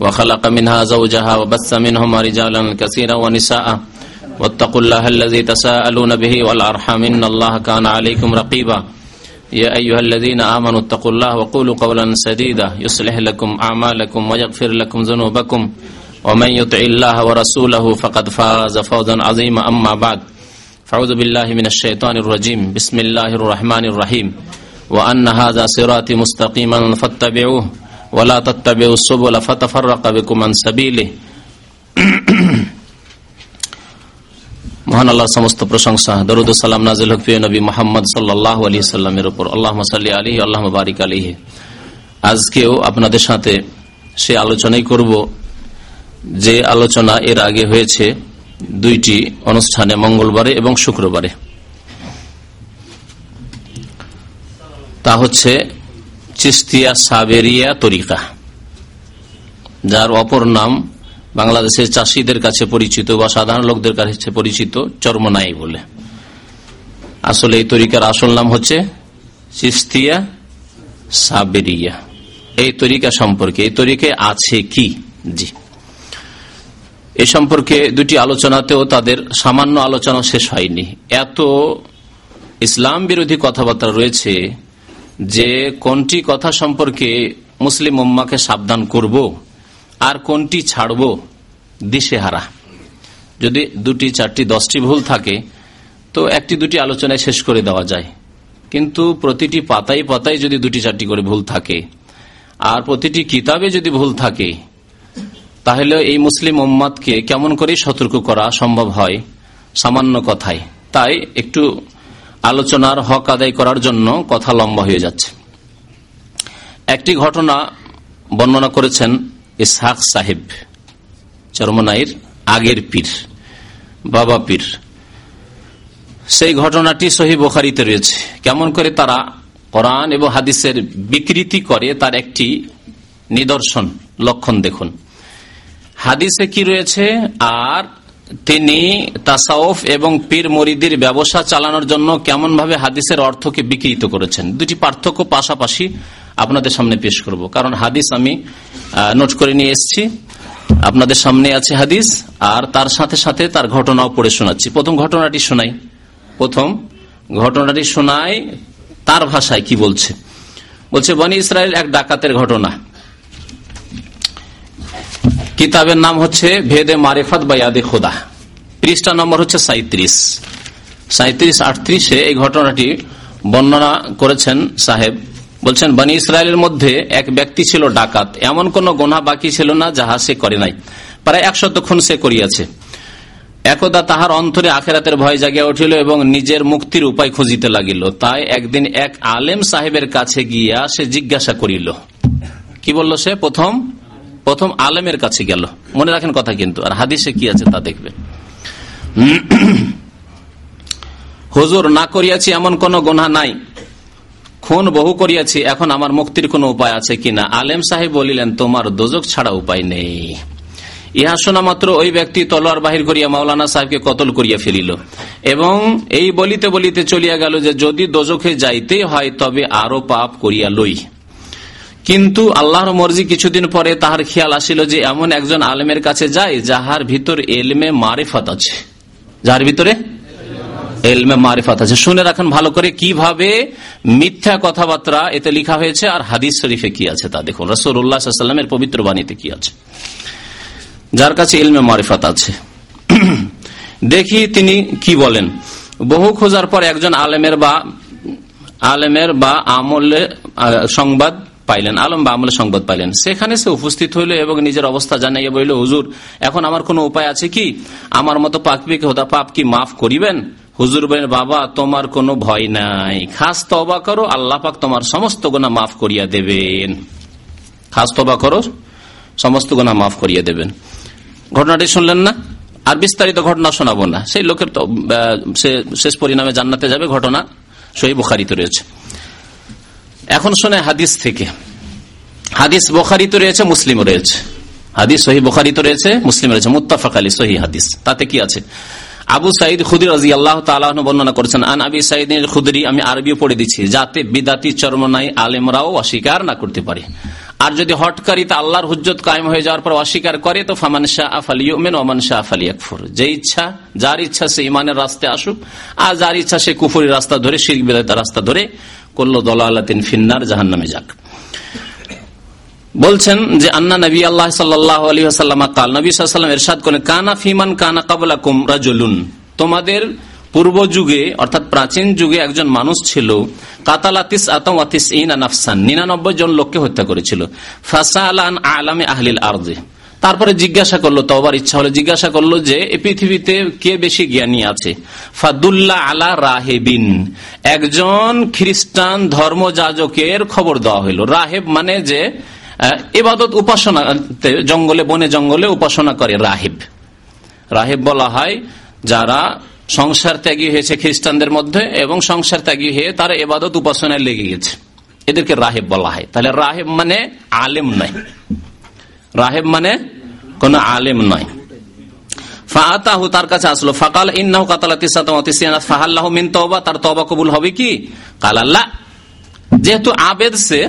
وخلق منها زوجها وبث منهما رجالا كثيرا ونساء. واتقوا الله الذي تساءلون به والأرحام. إن الله كان عليكم رقيبا. يا أيها الذين آمنوا اتقوا الله وقولوا قولا سديدا. يصلح لكم أعمالكم ويغفر لكم ذنوبكم. ومن يطع الله ورسوله فقد فاز فوزا عظيما. أما بعد فاعوذ بالله من الشيطان الرجيم. بسم الله الرحمن الرحيم. وأن هذا صراطي مستقيما فاتبعوه. ওয়ালা তত্তাবে উসবলা ফাতাফার রাকাবে কুমান সাবিলে মহান আল্লাহ, সমস্ত প্রশংসা, দরুদ সালাম নাজিল হকিয় নবী মোহাম্মদ সাল্লাহ আলী সাল্লামের উপর। আল্লাহ সাল্লি আলী আল্লাহ বারিক আলিহে আজকেও আপনাদের সাথে সে আলোচনাই করব যে আলোচনা এর আগে হয়েছে দুইটি অনুষ্ঠানে, মঙ্গলবারে এবং শুক্রবারে। তা হচ্ছে চিস্তিয়া সাবেরিয়া তরিকা, যার অপর নাম বাংলাদেশের চাষিদের কাছে পরিচিত বা সাধারণ লোকদের কাছে পরিচিত চর্মনাই বলে। আসলে এই তরিকার আসল নাম হচ্ছে চিস্তিয়া সাবেরিয়া। এই তরিকা সম্পর্কে, এই তরিকে আছে কি? জি। এ সম্পর্কে দুটি আলোচনাতেও তাদের সামান্য আলোচনা শেষ হয়নি। এত ইসলাম বিরোধী কথাবার্তা রয়েছে যে কোনটি কথা সম্পর্কে মুসলিম উম্মাকে সাবধান করব আর কোনটি ছাড়ব দিশেহারা। যদি দুটি, চারটি, দশটি ভুল থাকে, তো একটি, দুটি আলোচনায় শেষ করে দেওয়া যায়। কিন্তু প্রতিটি পাতায় পাতায় যদি দুটি, চারটি করে ভুল থাকে, আর প্রতিটি কিতাবে যদি ভুল থাকে, তাহলে এই মুসলিম উম্মাদকে কেমন করে সতর্ক করা সম্ভব হয়? সামান্য কথায়। তাই একটু আলোচনার হক আদায় করার জন্য কথা লম্বা হয়ে যাচ্ছে। একটি ঘটনা বর্ণনা করেছেন ইসহাক সাহেব চরমনাইর আগের পীর, বাবা পীর। সেই ঘটনাটি সহি বোখারিতে রয়েছে। কেমন করে তারা কোরআন এবং হাদিসের বিকৃতি করে তার একটি নিদর্শন, লক্ষণ দেখুন। হাদিসে কি রয়েছে? আর তিনি তাসাউফ এবং পীর মরিদির ব্যবসা চালানোর জন্য কেমন ভাবে হাদিসের অর্থকে বিকৃত করেছেন? দুটি পার্থক্য পাশাপাশি আপনাদের সামনে পেশ করব। কারণ হাদিস আমি নোট করে নিয়ে এসেছি। আপনাদের সামনে আছে হাদিস, আর তার সাথে সাথে তার ঘটনাও পড়ে শোনাচ্ছি। প্রথম ঘটনাটি শোনাই। প্রথম ঘটনাটি শোনাই তার ভাষায় কি বলছে? বলছে, বনি ইসরায়েল এক ডাকাতের ঘটনা। কিতাবের নাম হচ্ছে ভেদে মারেফত বা ইয়াদে খোদা। পৃষ্ঠা নম্বর হচ্ছে সাঁত্রিশ সাঁত্রিশ আটত্রিশে এই ঘটনাটি বর্ণনা করেছেন সাহেব। বলছেন, বানী ইসরায়েলের মধ্যে এক ব্যক্তি ছিল ডাকাত। এমন কোন গোনা বাকি ছিল না যাহা সে করে নাই। প্রায় একশত খুন সে করিয়াছে। একদা তাহার অন্তরে আখেরাতের ভয় জাগিয়া উঠিল এবং নিজের মুক্তির উপায় খুঁজিতে লাগিল। তাই একদিন এক আলেম সাহেবের কাছে গিয়া সে জিজ্ঞাসা করিল। কি বলল সে? প্রথম প্রথম আলেমের কাছে গেল। মনে রাখেন কথা কিন্তু। আর হাদিসে কি আছে তা দেখবে। হুজুর, না করিয়াছি এমন কোন গোনা নাই। খুন বহু করিয়াছি, এখন আমার মুক্তির কোন উপায় আছে কিনা? আলেম সাহেব বলিলেন, তোমার দোজক ছাড়া উপায় নেই। ইহা শোনা মাত্র ওই ব্যক্তি তলোয়ার বাহির করিয়া মাওলানা সাহেবকে কতল করিয়া ফেলিল। এবং এই বলিতে বলিতে চলিয়া গেল যে, যদি দোজখে যাইতে হয়, তবে আরও পাপ করিয়া লই। কিন্তু আল্লাহর মর্জি কিছুদিন পরে তাহার খেয়াল আসিল যে এমন একজন আলেমের কাছে যায় যাহার ভিতর এলমে মারিফত আছে। যার ভিতরে? এলমে মারিফত আছে। শুনে রাখেন ভালো করে কীভাবে মিথ্যা কথাবার্তা এতে লিখা হয়েছে আর হাদিস শরীফে কি আছে তা দেখুন। রসুল্লাহামের পবিত্র বাণীতে কি আছে? যার কাছে এলমে মারিফত আছে। দেখি তিনি কি বলেন। বহু খোঁজার পর একজন আলেমের বা আলেমের বা আমলে সংবাদ পাইলেন, আলম বা আমলে সংবাদ পাইলেন। সেখানে সে উপস্থিত হইল এবং নিজের অবস্থা জানাইয়া বলল, হুজুর, এখন আমার কোনো উপায় আছে কি? আমার মতো পাকপিকে হোদা পাপ কি মাফ করিবেন? হুজুর বলেন, বাবা, তোমার কোনো ভয় নাই। খাস তবা করো, আল্লাহ পাক তোমার সমস্ত গোনা মাফ করিয়া দেবেন। খাস তবা করো, সমস্ত গোনা মাফ করিয়া দেবেন। ঘটনাটি শুনলেন না? আর বিস্তারিত ঘটনা শোনাবো না। সেই লোকের তো সে শেষ পরিণামে জান্নাতে যাবে, ঘটনা সহি বুখারিতে রয়েছে। এখন শোনে হাদিস থেকে। হাদিস বোখারিতে রয়েছে মুসলিম রয়েছে। হাদিস সহি বোখারিতে রয়েছে মুসলিম রয়েছে। মুত্তাফাক আলী সহি হাদিস। তাতে কি আছে? আবু সাইদ খুদির রাজি আল্লাহ তালাহ বর্ণনা করেছেন, আন আবি সাইদ খুদরি আমি আরবিও পড়ে দিচ্ছি, যাতে বিদাতি চর্মনাই আলেমরাও অস্বীকার না করতে পারে। আর যদি হটকারিতা আল্লাহর হুজ্জত কায়েম হয়ে যাওয়ার পর অস্বীকার করে, তো ফামান শাহ আফালি ওমেন ওমান শাহ আফালি আকফর যে ইচ্ছা, যার ইচ্ছা সে ইমানের রাস্তায় আসুক, আর যার ইচ্ছা সে কুফুরি রাস্তা ধরে শিখ রাস্তা ধরে করল দলালাতিন ফিন্নার জাহান নামে যাক। বলছেন যে, আন্না নবী আল্লাহ সাল্লাম কাল, নবী সাল্লাম এরশাদ করেন, কানা ফিমান কানা কাবলা কুমরা জলুন তোমাদের পূর্ব যুগে, অর্থাৎ প্রাচীন যুগে একজন মানুষ ছিল কাতালাতিস আতমাতিস ইনাফসান নিরানব্বই জন লোককে হত্যা করেছিল। ফাসা আলান আলামে আহলিল আর্জে তারপরে জিজ্ঞাসা করল তবার ইচ্ছা হলো, জিজ্ঞাসা করল যে এই পৃথিবীতে কে বেশি জ্ঞানী আছে? ফাদুল্লাহ আলা রাহেবিন। একজন খ্রিস্টান ধর্মযাজকের খবর দেওয়া হইল। রাহেব মানে যে এবাদত উপাসনা জঙ্গলে, বনে জঙ্গলে উপাসনা করে রাহেব। রাহেব বলা হয়, যারা সংসার ত্যাগী হয়েছে খ্রিস্টানদের মধ্যে এবং সংসার ত্যাগী হয়ে তারা এবাদত উপাসনায় লেগে গেছে। এদেরকে রাহেব বলা হয়। তাহলে রাহেব মানে আলেম নয়। রাহেব মানে কোন আলেম নয়। তার কাছে আসলো। ফাকাল মিন তার কবুল হবে কি? কালাল্লাহ যেহেতু আবেদ সে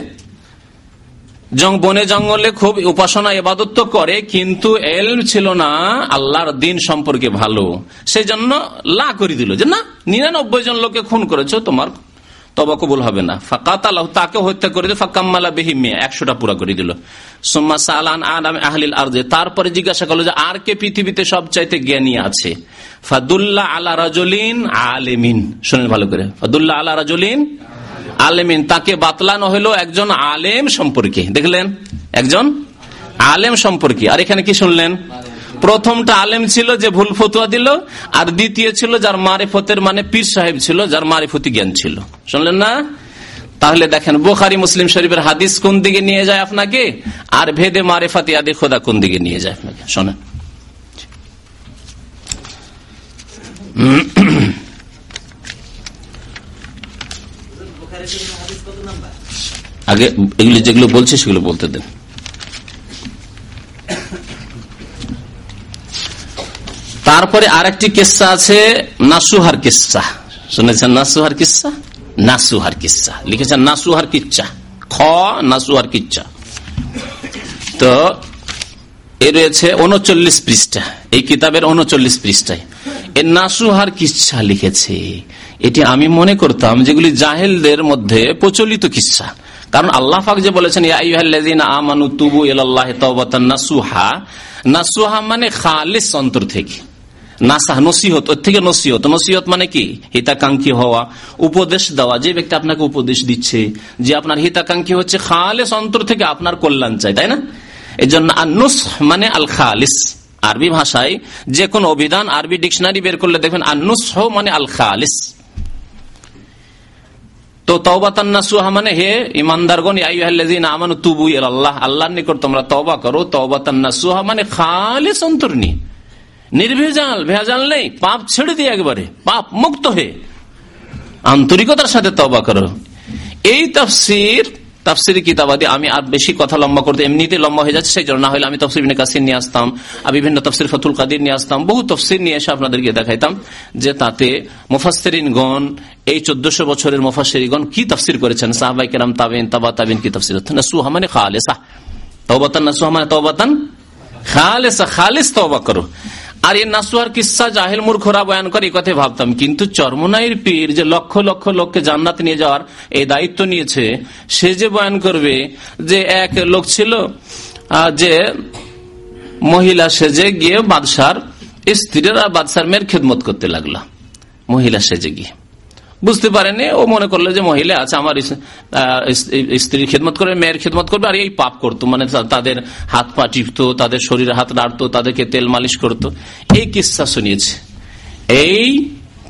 বনে জঙ্গলে খুব উপাসনা এবাদত করে, কিন্তু এল ছিল না, আল্লাহর দিন সম্পর্কে ভালো। সেই জন্য লা করে দিল। যে না, নিরানব্বই জন লোকে খুন করেছ, তোমার তবা কবুল হবে না। ফাকাত আল্লাহ তাকে হত্যা করে দিল ফাকাম্মালা বেহিমিয়া একশোটা পুরা করে দিল। সোম্মা সালান আদাম আহলিল আরজে তারপরে জিজ্ঞাসা করল যে, আর কে পৃথিবীতে সবচাইতে জ্ঞানী আছে? ফাদুল্লাহ আলা রাজলিন আলেমিন। শোনেন ভালো করে। ফাদুল্লাহ আলা রাজলিন আলেমিন। তাকে বাতলানো হলো একজন আলেম সম্পর্কে। দেখলেন? একজন আলেম সম্পর্কে। আর এখানে কি শুনলেন? প্রথমটা আলেম ছিল যে ভুল ফতুয়া দিল, আর দ্বিতীয় ছিল যার মারেফতের মানে পীর সাহেব ছিল, যার মারেফতি জ্ঞান ছিল। শুনলেন না? তাহলে দেখেন, বোখারি, মুসলিম শরীফের হাদিস কোন দিকে নিয়ে যায় আপনাকে? আর ভেদে মারেফাতি আদি খোদা কোন দিকে নিয়ে যায় আপনাকে? শোনেন। আগে এগুলো যেগুলো বলছে সেগুলো বলতে দেন। তারপরে আরেকটি কিসা আছে, নাসুহার কিসা। শুনেছেন নাসুহার কিসা? নাসুহার কিসা। লিখেছেন নাসুহার কিচ্ছা। খ, নাসুহার কিচ্ছা। তো, এ রয়েছে উনচল্লিশ পৃষ্ঠা। এই কিতাবের উনচল্লিশ পৃষ্ঠায়। এ নাসুহার কিচ্ছা লিখেছে। এটি আমি মনে করতাম যেগুলি জাহেলদের মধ্যে প্রচলিত কিসা কারণ আল্লাহ ফাক যে বলেছেন আমানু তুবু নাসুহা। নাসুহা মানে খালিস অন্তর থেকে। নাসাহ, নসিহত, ওর থেকে নসিহত। নসিহত মানে কি? হিতাকাঙ্ক্ষী হওয়া। উপদেশ দেওয়া। যে ব্যক্তি আপনাকে উপদেশ দিচ্ছে যে আপনার হিতাকাঙ্ক্ষী হচ্ছে, খালেস অন্তর থেকে আপনার কল্যাণ চাই, তাই না? এই জন্য আনুস মানে আল খালিস। আরবি ভাষায় যে কোন অভিধান, আরবি ডিকশনারি বের করলে দেখবেন আনুস মানে আল খালিস। তো তওবাতান্নাসুহা মানে হে ইমানদারগণ আমানু তুবু নিকট তোমরা তওবা করো। তওবাতান্নাসুহা মানে খালিস অন্তর নির্ভেজাল, ভেজাল নেই। পাপ ছেড়ে দিয়ে একবারে। পাপ মুক্ত হয়ে। আন্তরিকতার সাথে তবা করো। এই তফসির, তাফসির কিতাবাদি আমি আর বেশি কথা লম্বা করতে এমনিতে লম্বা হয়ে যাচ্ছে, সেই জন্য না হলে আমি তফসির কাসির নিয়ে আসতাম, আর বিভিন্ন তফসির ফতুল কাদির নিয়ে আসতাম, বহু তফসির নিয়ে এসে আপনাদেরকে দেখাইতাম, যে তাতে মুফাসেরিনগণ এই চোদ্দশো বছরের মুফাসেরিগণ কি তফসির করেছেন? সাহবাই কেরাম তাবেন তাবা তাবিন কি তফসির হচ্ছে না সুহা মানে খালেসা। তবাতান না সুহা মানে তবাতান খালেসা। খালেস তবা করো। আর এই নাসুয়ার কিসা জাহেল মূর্খরা বয়ান করে কথা ভাবতাম। কিন্তু চর্মনাইয়ের পীর যে লক্ষ লক্ষ লোককে জান্নাত নিয়ে যাওয়ার এই দায়িত্ব নিয়েছে, সে যে বয়ান করবে যে এক লোক ছিল যে মহিলা সেজে গিয়ে বাদশার স্ত্রীরা বাদশার মেয়ের খেদমত করতে লাগল। মহিলা সেজে গিয়ে। বুঝতে পারেনি। ও মনে করল যে মহিলা আছে, আমার স্ত্রীর খেদমত করবে মেয়ের খেদমত করবে, আর এই পাপ করতো। মানে তাদের হাত পা টিপতো, তাদের শরীরে হাত নাড়তো, তাদেরকে তেল মালিশ করতো। এই কিসা শুনিয়েছে? এই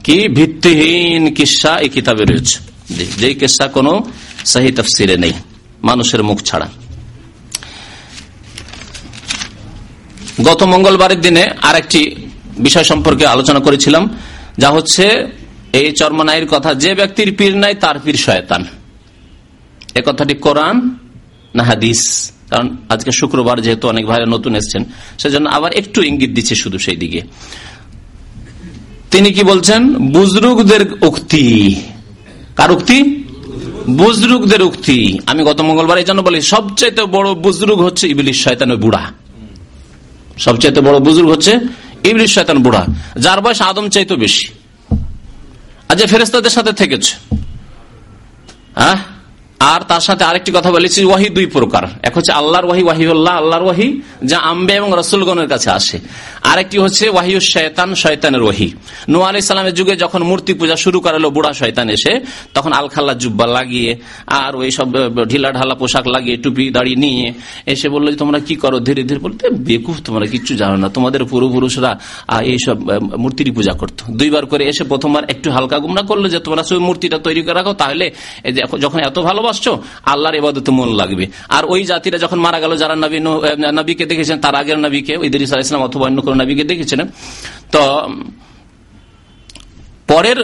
কি ভিত্তিহীন কিসা এই কিতাবে রয়েছে। যে কিসা কোনো সাহি তফসিরে নেই, মানুষের মুখ ছাড়া। গত মঙ্গলবারের দিনে আরেকটি বিষয় সম্পর্কে আলোচনা করেছিলাম, যা হচ্ছে এই চর্মনাইয়ের কথা, যে ব্যক্তির পীর নাই, তার পীর শয়তান। এ কথাটি কোরআন না হাদিস? কারণ আজকে শুক্রবার যেহেতু অনেক ভাই নতুন এসছেন, সেজন্য আবার একটু ইঙ্গিত দিচ্ছে শুধু সেই দিকে। তিনি কি বলছেন? বুজরুকদের উক্তি। কার উক্তি? বুজরুকদের উক্তি। আমি গত মঙ্গলবার এই জন্য বলি, সবচাইতে বড় বুজরুগ হচ্ছে ইবলিশ শয়তানের বুড়া। সবচাইতে বড় বুজুর্গ হচ্ছে ইবলিশ শয়তান বুড়া। যার বয়স আদম চাইতো বেশি। আজ ফেরেস্তাদের সাথে থেকেছে। হ্যাঁ? আর তার সাথে আরেকটি কথা বলেছি ওয়াহি দুই প্রকার। এক হচ্ছে আল্লাহর ওয়াহি ওয়াহিউল্লাহ আল্লাহর ওয়াহি যা আম্বে এবং রসুলগণের কাছে আসে। আরেকটি হচ্ছে ওয়াহিউ শয়তান, শয়তানের ওয়াহি। নু আলি সালামের যুগে যখন মূর্তি পূজা শুরু করালো, বুড়া শয়তান এসে, তখন আলখাল্লা জুব্বা লাগিয়ে আর ওই সব ঢিলা ঢালা পোশাক লাগিয়ে, টুপি দাঁড়িয়ে নিয়ে এসে বলল যে, তোমরা কি করো? ধীরে ধীরে বলতে, বেকুফ, তোমরা কিচ্ছু জানো না। তোমাদের পূর্বপুরুষরা এইসব মূর্তির পূজা করতো। দুইবার করে এসে প্রথমবার একটু হালকা গুমরা করল যে, তোমরা মূর্তিটা তৈরি করে রাখো, তাহলে যখন এত ভালোবাসছো? আল্লাহর এবাদতে মন লাগবে। আর ওই জাতিরা যখন মারা গেল, যারা নবী নবীকে দেখেছেন তার আগের নবীকে ইদিস ইসলাম অথবা অন্য কোন নবীকে দেখেছিলেন। তো, পরের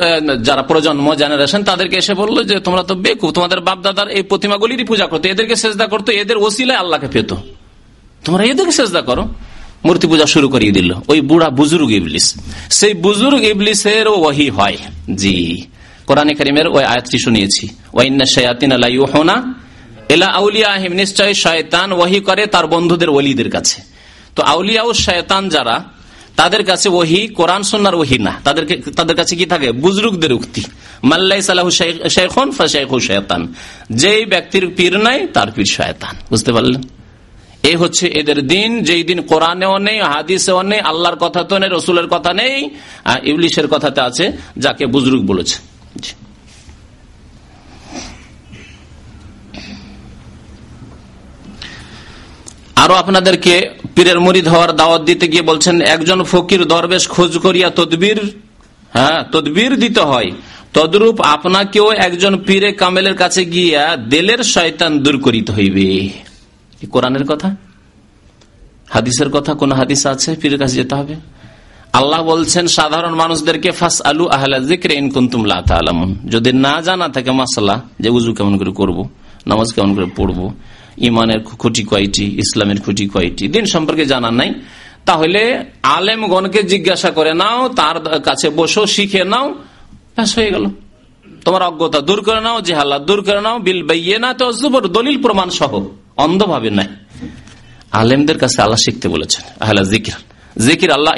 যারা প্রজন্ম জেনারেশন তাদেরকে এসে বলল যে, তোমরা তো বেকু তোমাদের বাপদাদার এই প্রতিমাগুলিরই পূজা করতো, এদেরকে সেজদা করতো, এদের ওসিলায় আল্লাহকে পেত। তোমরা এদেরকে সেজদা করো। মূর্তি পূজা শুরু করিয়ে দিল। ওই বুড়া বুজুর্গ ইবলিস। সেই বুজুর্গ ইবলিসের ওয়াহি হয়। জি। কোরআনে করিমের ওই আয়াতটি শুনিয়েছি। ওয়াইন্না নিশ্চয় শয়তান করে তার বন্ধুদের ওলিদের কাছে। তো শয়তান যারা, তাদের কাছে ওহি কোরআন সন্ন্যার ওহি না। তাদেরকে, তাদের কাছে কি থাকে? বুজরুকদের উক্তি। মাল্লাই শেখন ফাশাইখু শয়তান। যেই ব্যক্তির পীর নাই, তার পীর শয়তান। বুঝতে পারলেন? এই হচ্ছে এদের দিন। যেই দিন কোরআনেও নেই, হাদিসেও নেই, আল্লাহর কথা তো নেই, রসুলের কথা নেই ইবলিশের কথাতে আছে, যাকে বুজরুক বলেছে। আরও আপনাদেরকে পীরের মরিদ হওয়ার দাওয়াত দিতে গিয়ে বলছেন, একজন ফকির দরবেশ খোঁজ করিয়া তদবির হ্যাঁ তদবির দিতে হয়। তদরূপ আপনাকেও একজন পীরে কামেলের কাছে গিয়া দেলের শয়তান দূর করিতে হইবে। কোরআনের কথা? হাদিসের কথা? কোন হাদিস আছে পীরের কাছে যেতে হবে? আল্লাহ বলছেন, সাধারণ মানুষদেরকে ফাস আলু আহলা জিক্রে ইনকুন্তুমলা যদি না জানা থাকে মাসালা যে উজু কেমন করে করব, নামাজ কেমন করে পড়ব ইমানের খুঁটি কয়টি, ইসলামের খুঁটি কয়টি, দিন সম্পর্কে জানা নাই, তাহলে আলেমগণকে জিজ্ঞাসা করে নাও, তার কাছে বসো শিখে নাও, ব্যাস হয়ে গেল। তোমার অজ্ঞতা দূর করে নাও, জেহাল্লা দূর করে নাও, বিল বাইয়ে না তো দলিল প্রমাণ সহ অন্ধভাবে নাই। আলেমদের কাছে আল্লাহ শিখতে বলেছেন, আহলা জিকির জিকির আল্লাহ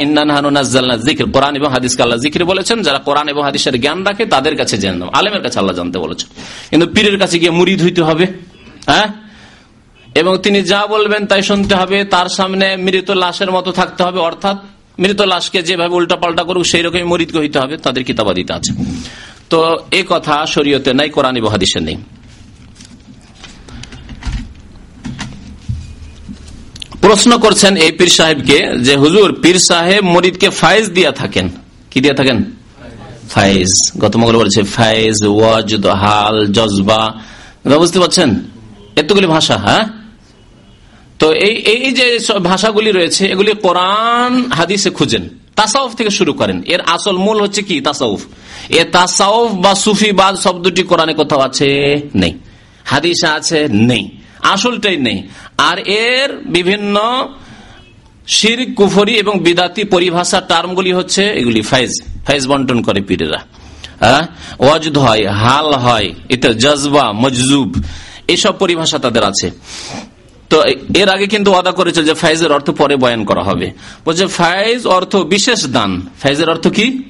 জিকির। কোরআন এবং হাদিসকে আল্লাহ জিকির বলেছেন, যারা কোরআন এবং হাদিসের জ্ঞান রাখে, তাদের কাছে জেনে নাও আলেমের কাছে আল্লাহ জানতে বলেছেন। কিন্তু পীরের কাছে গিয়ে মুড়ি ধুইতে হবে হ্যাঁ? এবং তিনি যা বলবেন তাই শুনতে হবে। তার সামনে মৃত লাশের মতো থাকতে হবে, অর্থাৎ মৃত লাশকে যেভাবে উল্টা পাল্টা করুক সেই রকমই মরিদকে হইতে হবে। তাদের কিতাবাদিতে আছে। তো এই কথা শরীয়তে নাই, কোরআন বহাদিসে নেই। প্রশ্ন করছেন এই পীর সাহেবকে যে, হুজুর, পীর সাহেব মরিদকে ফাইজ দিয়া থাকেন। কি দিয়া থাকেন? ফাইজ গত মঙ্গল ফাইজ ওয়াজ হাল, জজবা। বুঝতে পারছেন? এতগুলি ভাষা হ্যাঁ? তো এই এই যে ভাষাগুলি রয়েছে, এগুলি কোরআন হাদিসে খুঁজেন, তাসাউফ থেকে শুরু করেন। এর আসল মূল হচ্ছে কি? তাসাউফ। এ তাসাউফ বা সুফিবাদ শব্দটি কোরআনে কোথাও আছে? নেই। হাদিসে আছে? নেই। আসলটাই নেই। আর এর বিভিন্ন শির, কুফরি এবং বিদাতি পরিভাষা টার্মগুলি হচ্ছে এগুলি ফাইজ। ফাইজ বন্টন করে পীরেরা। হ্যাঁ? ওয়াজদ হয়, হাল হয়, এটা জজবা, মজজুব, এসব পরিভাষা তাদের আছে। তো এর আগে কিন্তু ওয়াদা করেছে যে ফাইজের অর্থ পরে বয়ান করা হবে। বলছে, ফাইজ অর্থ বিশেষ দান। ফাইজের অর্থ কি?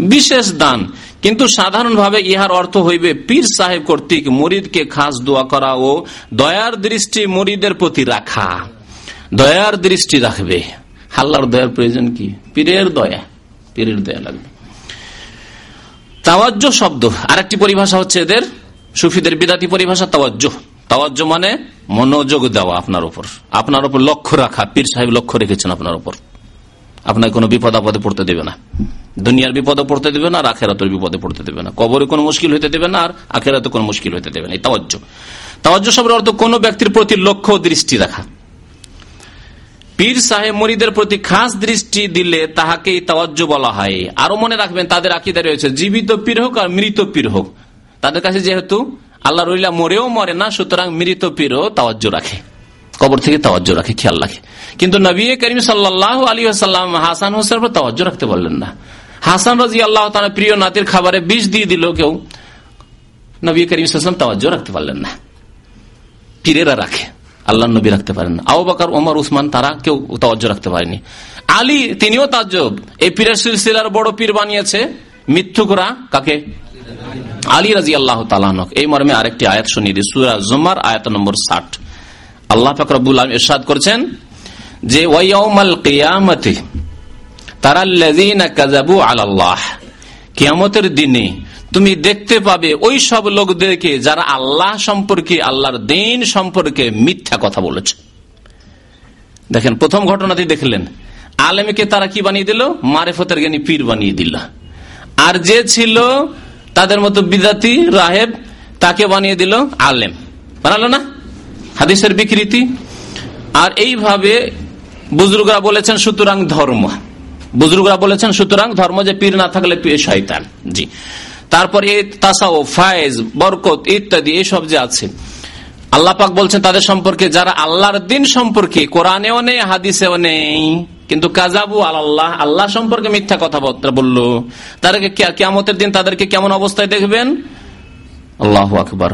বিশেষ দান। কিন্তু সাধারণভাবে ইহার অর্থ হইবে, পীর সাহেব কর্তৃক মরিদকে খাস দোয়া করা ও দয়ার দৃষ্টি মরিদের প্রতি রাখা। দয়ার দৃষ্টি রাখবে। হাল্লার দয়ার প্রয়োজন কি? পীরের দয়া পীরের দয়া লাগবে। তাওয়াজ্য শব্দ, আরেকটি পরিভাষা হচ্ছে এদের, সুফিদের বিদাতি পরিভাষা তাওয়াজ্য তাওয়াজ্য মানে মনোযোগ দেওয়া আপনার উপর। আপনার উপর লক্ষ্য রাখা, পীর সাহেব লক্ষ্য রেখেছেন আপনার উপর। আপনার কোনো বিপদ আপদে পড়তে দেবে না। দুনিয়ার বিপদে পড়তে দেবে না, আর আখেরাতের বিপদে পড়তে দেবে না। কবরে কোনো মুশকিল হইতে দেবে না, আর আখেরাতে কোনো মুশকিল হইতে দেবে না। এই তাওয়াজ্য তাওয়াজ্য শব্দের অর্থ কোন ব্যক্তির প্রতি লক্ষ্য দৃষ্টি রাখা। পীর সাহেব মরিদের প্রতি খাস দৃষ্টি দিলে তাহাকেই তাওয়াজ্য বলা হয়। আরও মনে রাখবেন, তাদের আকিদা রয়েছে, জীবিত পীর হোক আর মৃত পীর হোক। তাদের কাছে যেহেতু আল্লাহ রইলা মরেও মরে না, সুতরাং মৃত পীরও তাওয়াজ্য রাখে। কবর থেকে তাওয়াজ্য রাখে, খেয়াল রাখে। কিন্তু নবী করিম সাল্লাহ আলী আসাল্লাম হাসান হোসেন তাওয়াজ্য রাখতে বললেন না। হাসান রাজি আল্লাহ তার প্রিয় নাতির খাবারে বিষ দিয়ে দিল কেউ নবী করিম সাল্লাম তাওয়াজ্য রাখতে পারলেন না। পীরেরা রাখে আল্লাহ নবী রাখতে পারেন আবু বাকর, ওমর, উসমান, তারা কেউ তাওয়াজ্য রাখতে পারেনি। আলী, তিনিও তাজ্জব এই পীরের সিলসিলার বড় পীর বানিয়েছে মিথ্যুকরা কাকে? আলী রাজি আল্লাহ তালানক এই মর্মে আরেকটি আয়াত শুনিয়ে দিই। সুরা জুমার আয়াত নম্বর ষাট। আল্লাহ ফাকরাবুল আলম ইরশাদ করছেন যে ওয়াইয়াউমাল কিয়ামতে, তারাল্লাযীনা কাযাবু আলাল্লাহ, কিয়ামতের দিনে তুমি দেখতে পাবে ওই সব লোকদেরকে যারা আল্লাহ সম্পর্কে, আল্লাহর দিন সম্পর্কে মিথ্যা কথা বলেছে। দেখেন, প্রথম ঘটনাটি দেখলেন। আলেমকে তারা কি বানিয়ে দিল? মারেফতের জ্ঞানী পীর বানিয়ে দিল। আর যে ছিল তাদের মতো বিদাতি, রাহেব, তাকে বানিয়ে দিল আলেম। বানালো না? হাদিসের বিকৃতি। আর এইভাবে বুজরুগরা বলেছেন, সুতরাং ধর্ম। বুজরুগরা বলেছেন, সুতরাং ধর্ম যে পীর না থাকলে শয়তান। জি। তারপরে তাসাও ফায়েজ, বরকত ইত্যাদি এইসব যে আছে। আল্লাহ পাক বলছেন, তাদের সম্পর্কে যারা আল্লাহর দিন সম্পর্কে, কোরআনেও নেই, হাদিসেও নেই, কিন্তু কাজাবু আল্লাহ আল্লাহ সম্পর্কে মিথ্যা কথাবার্তা বলল। তাদেরকে কেমতের দিন তাদেরকে কেমন অবস্থায় দেখবেন? আল্লাহ আকবর।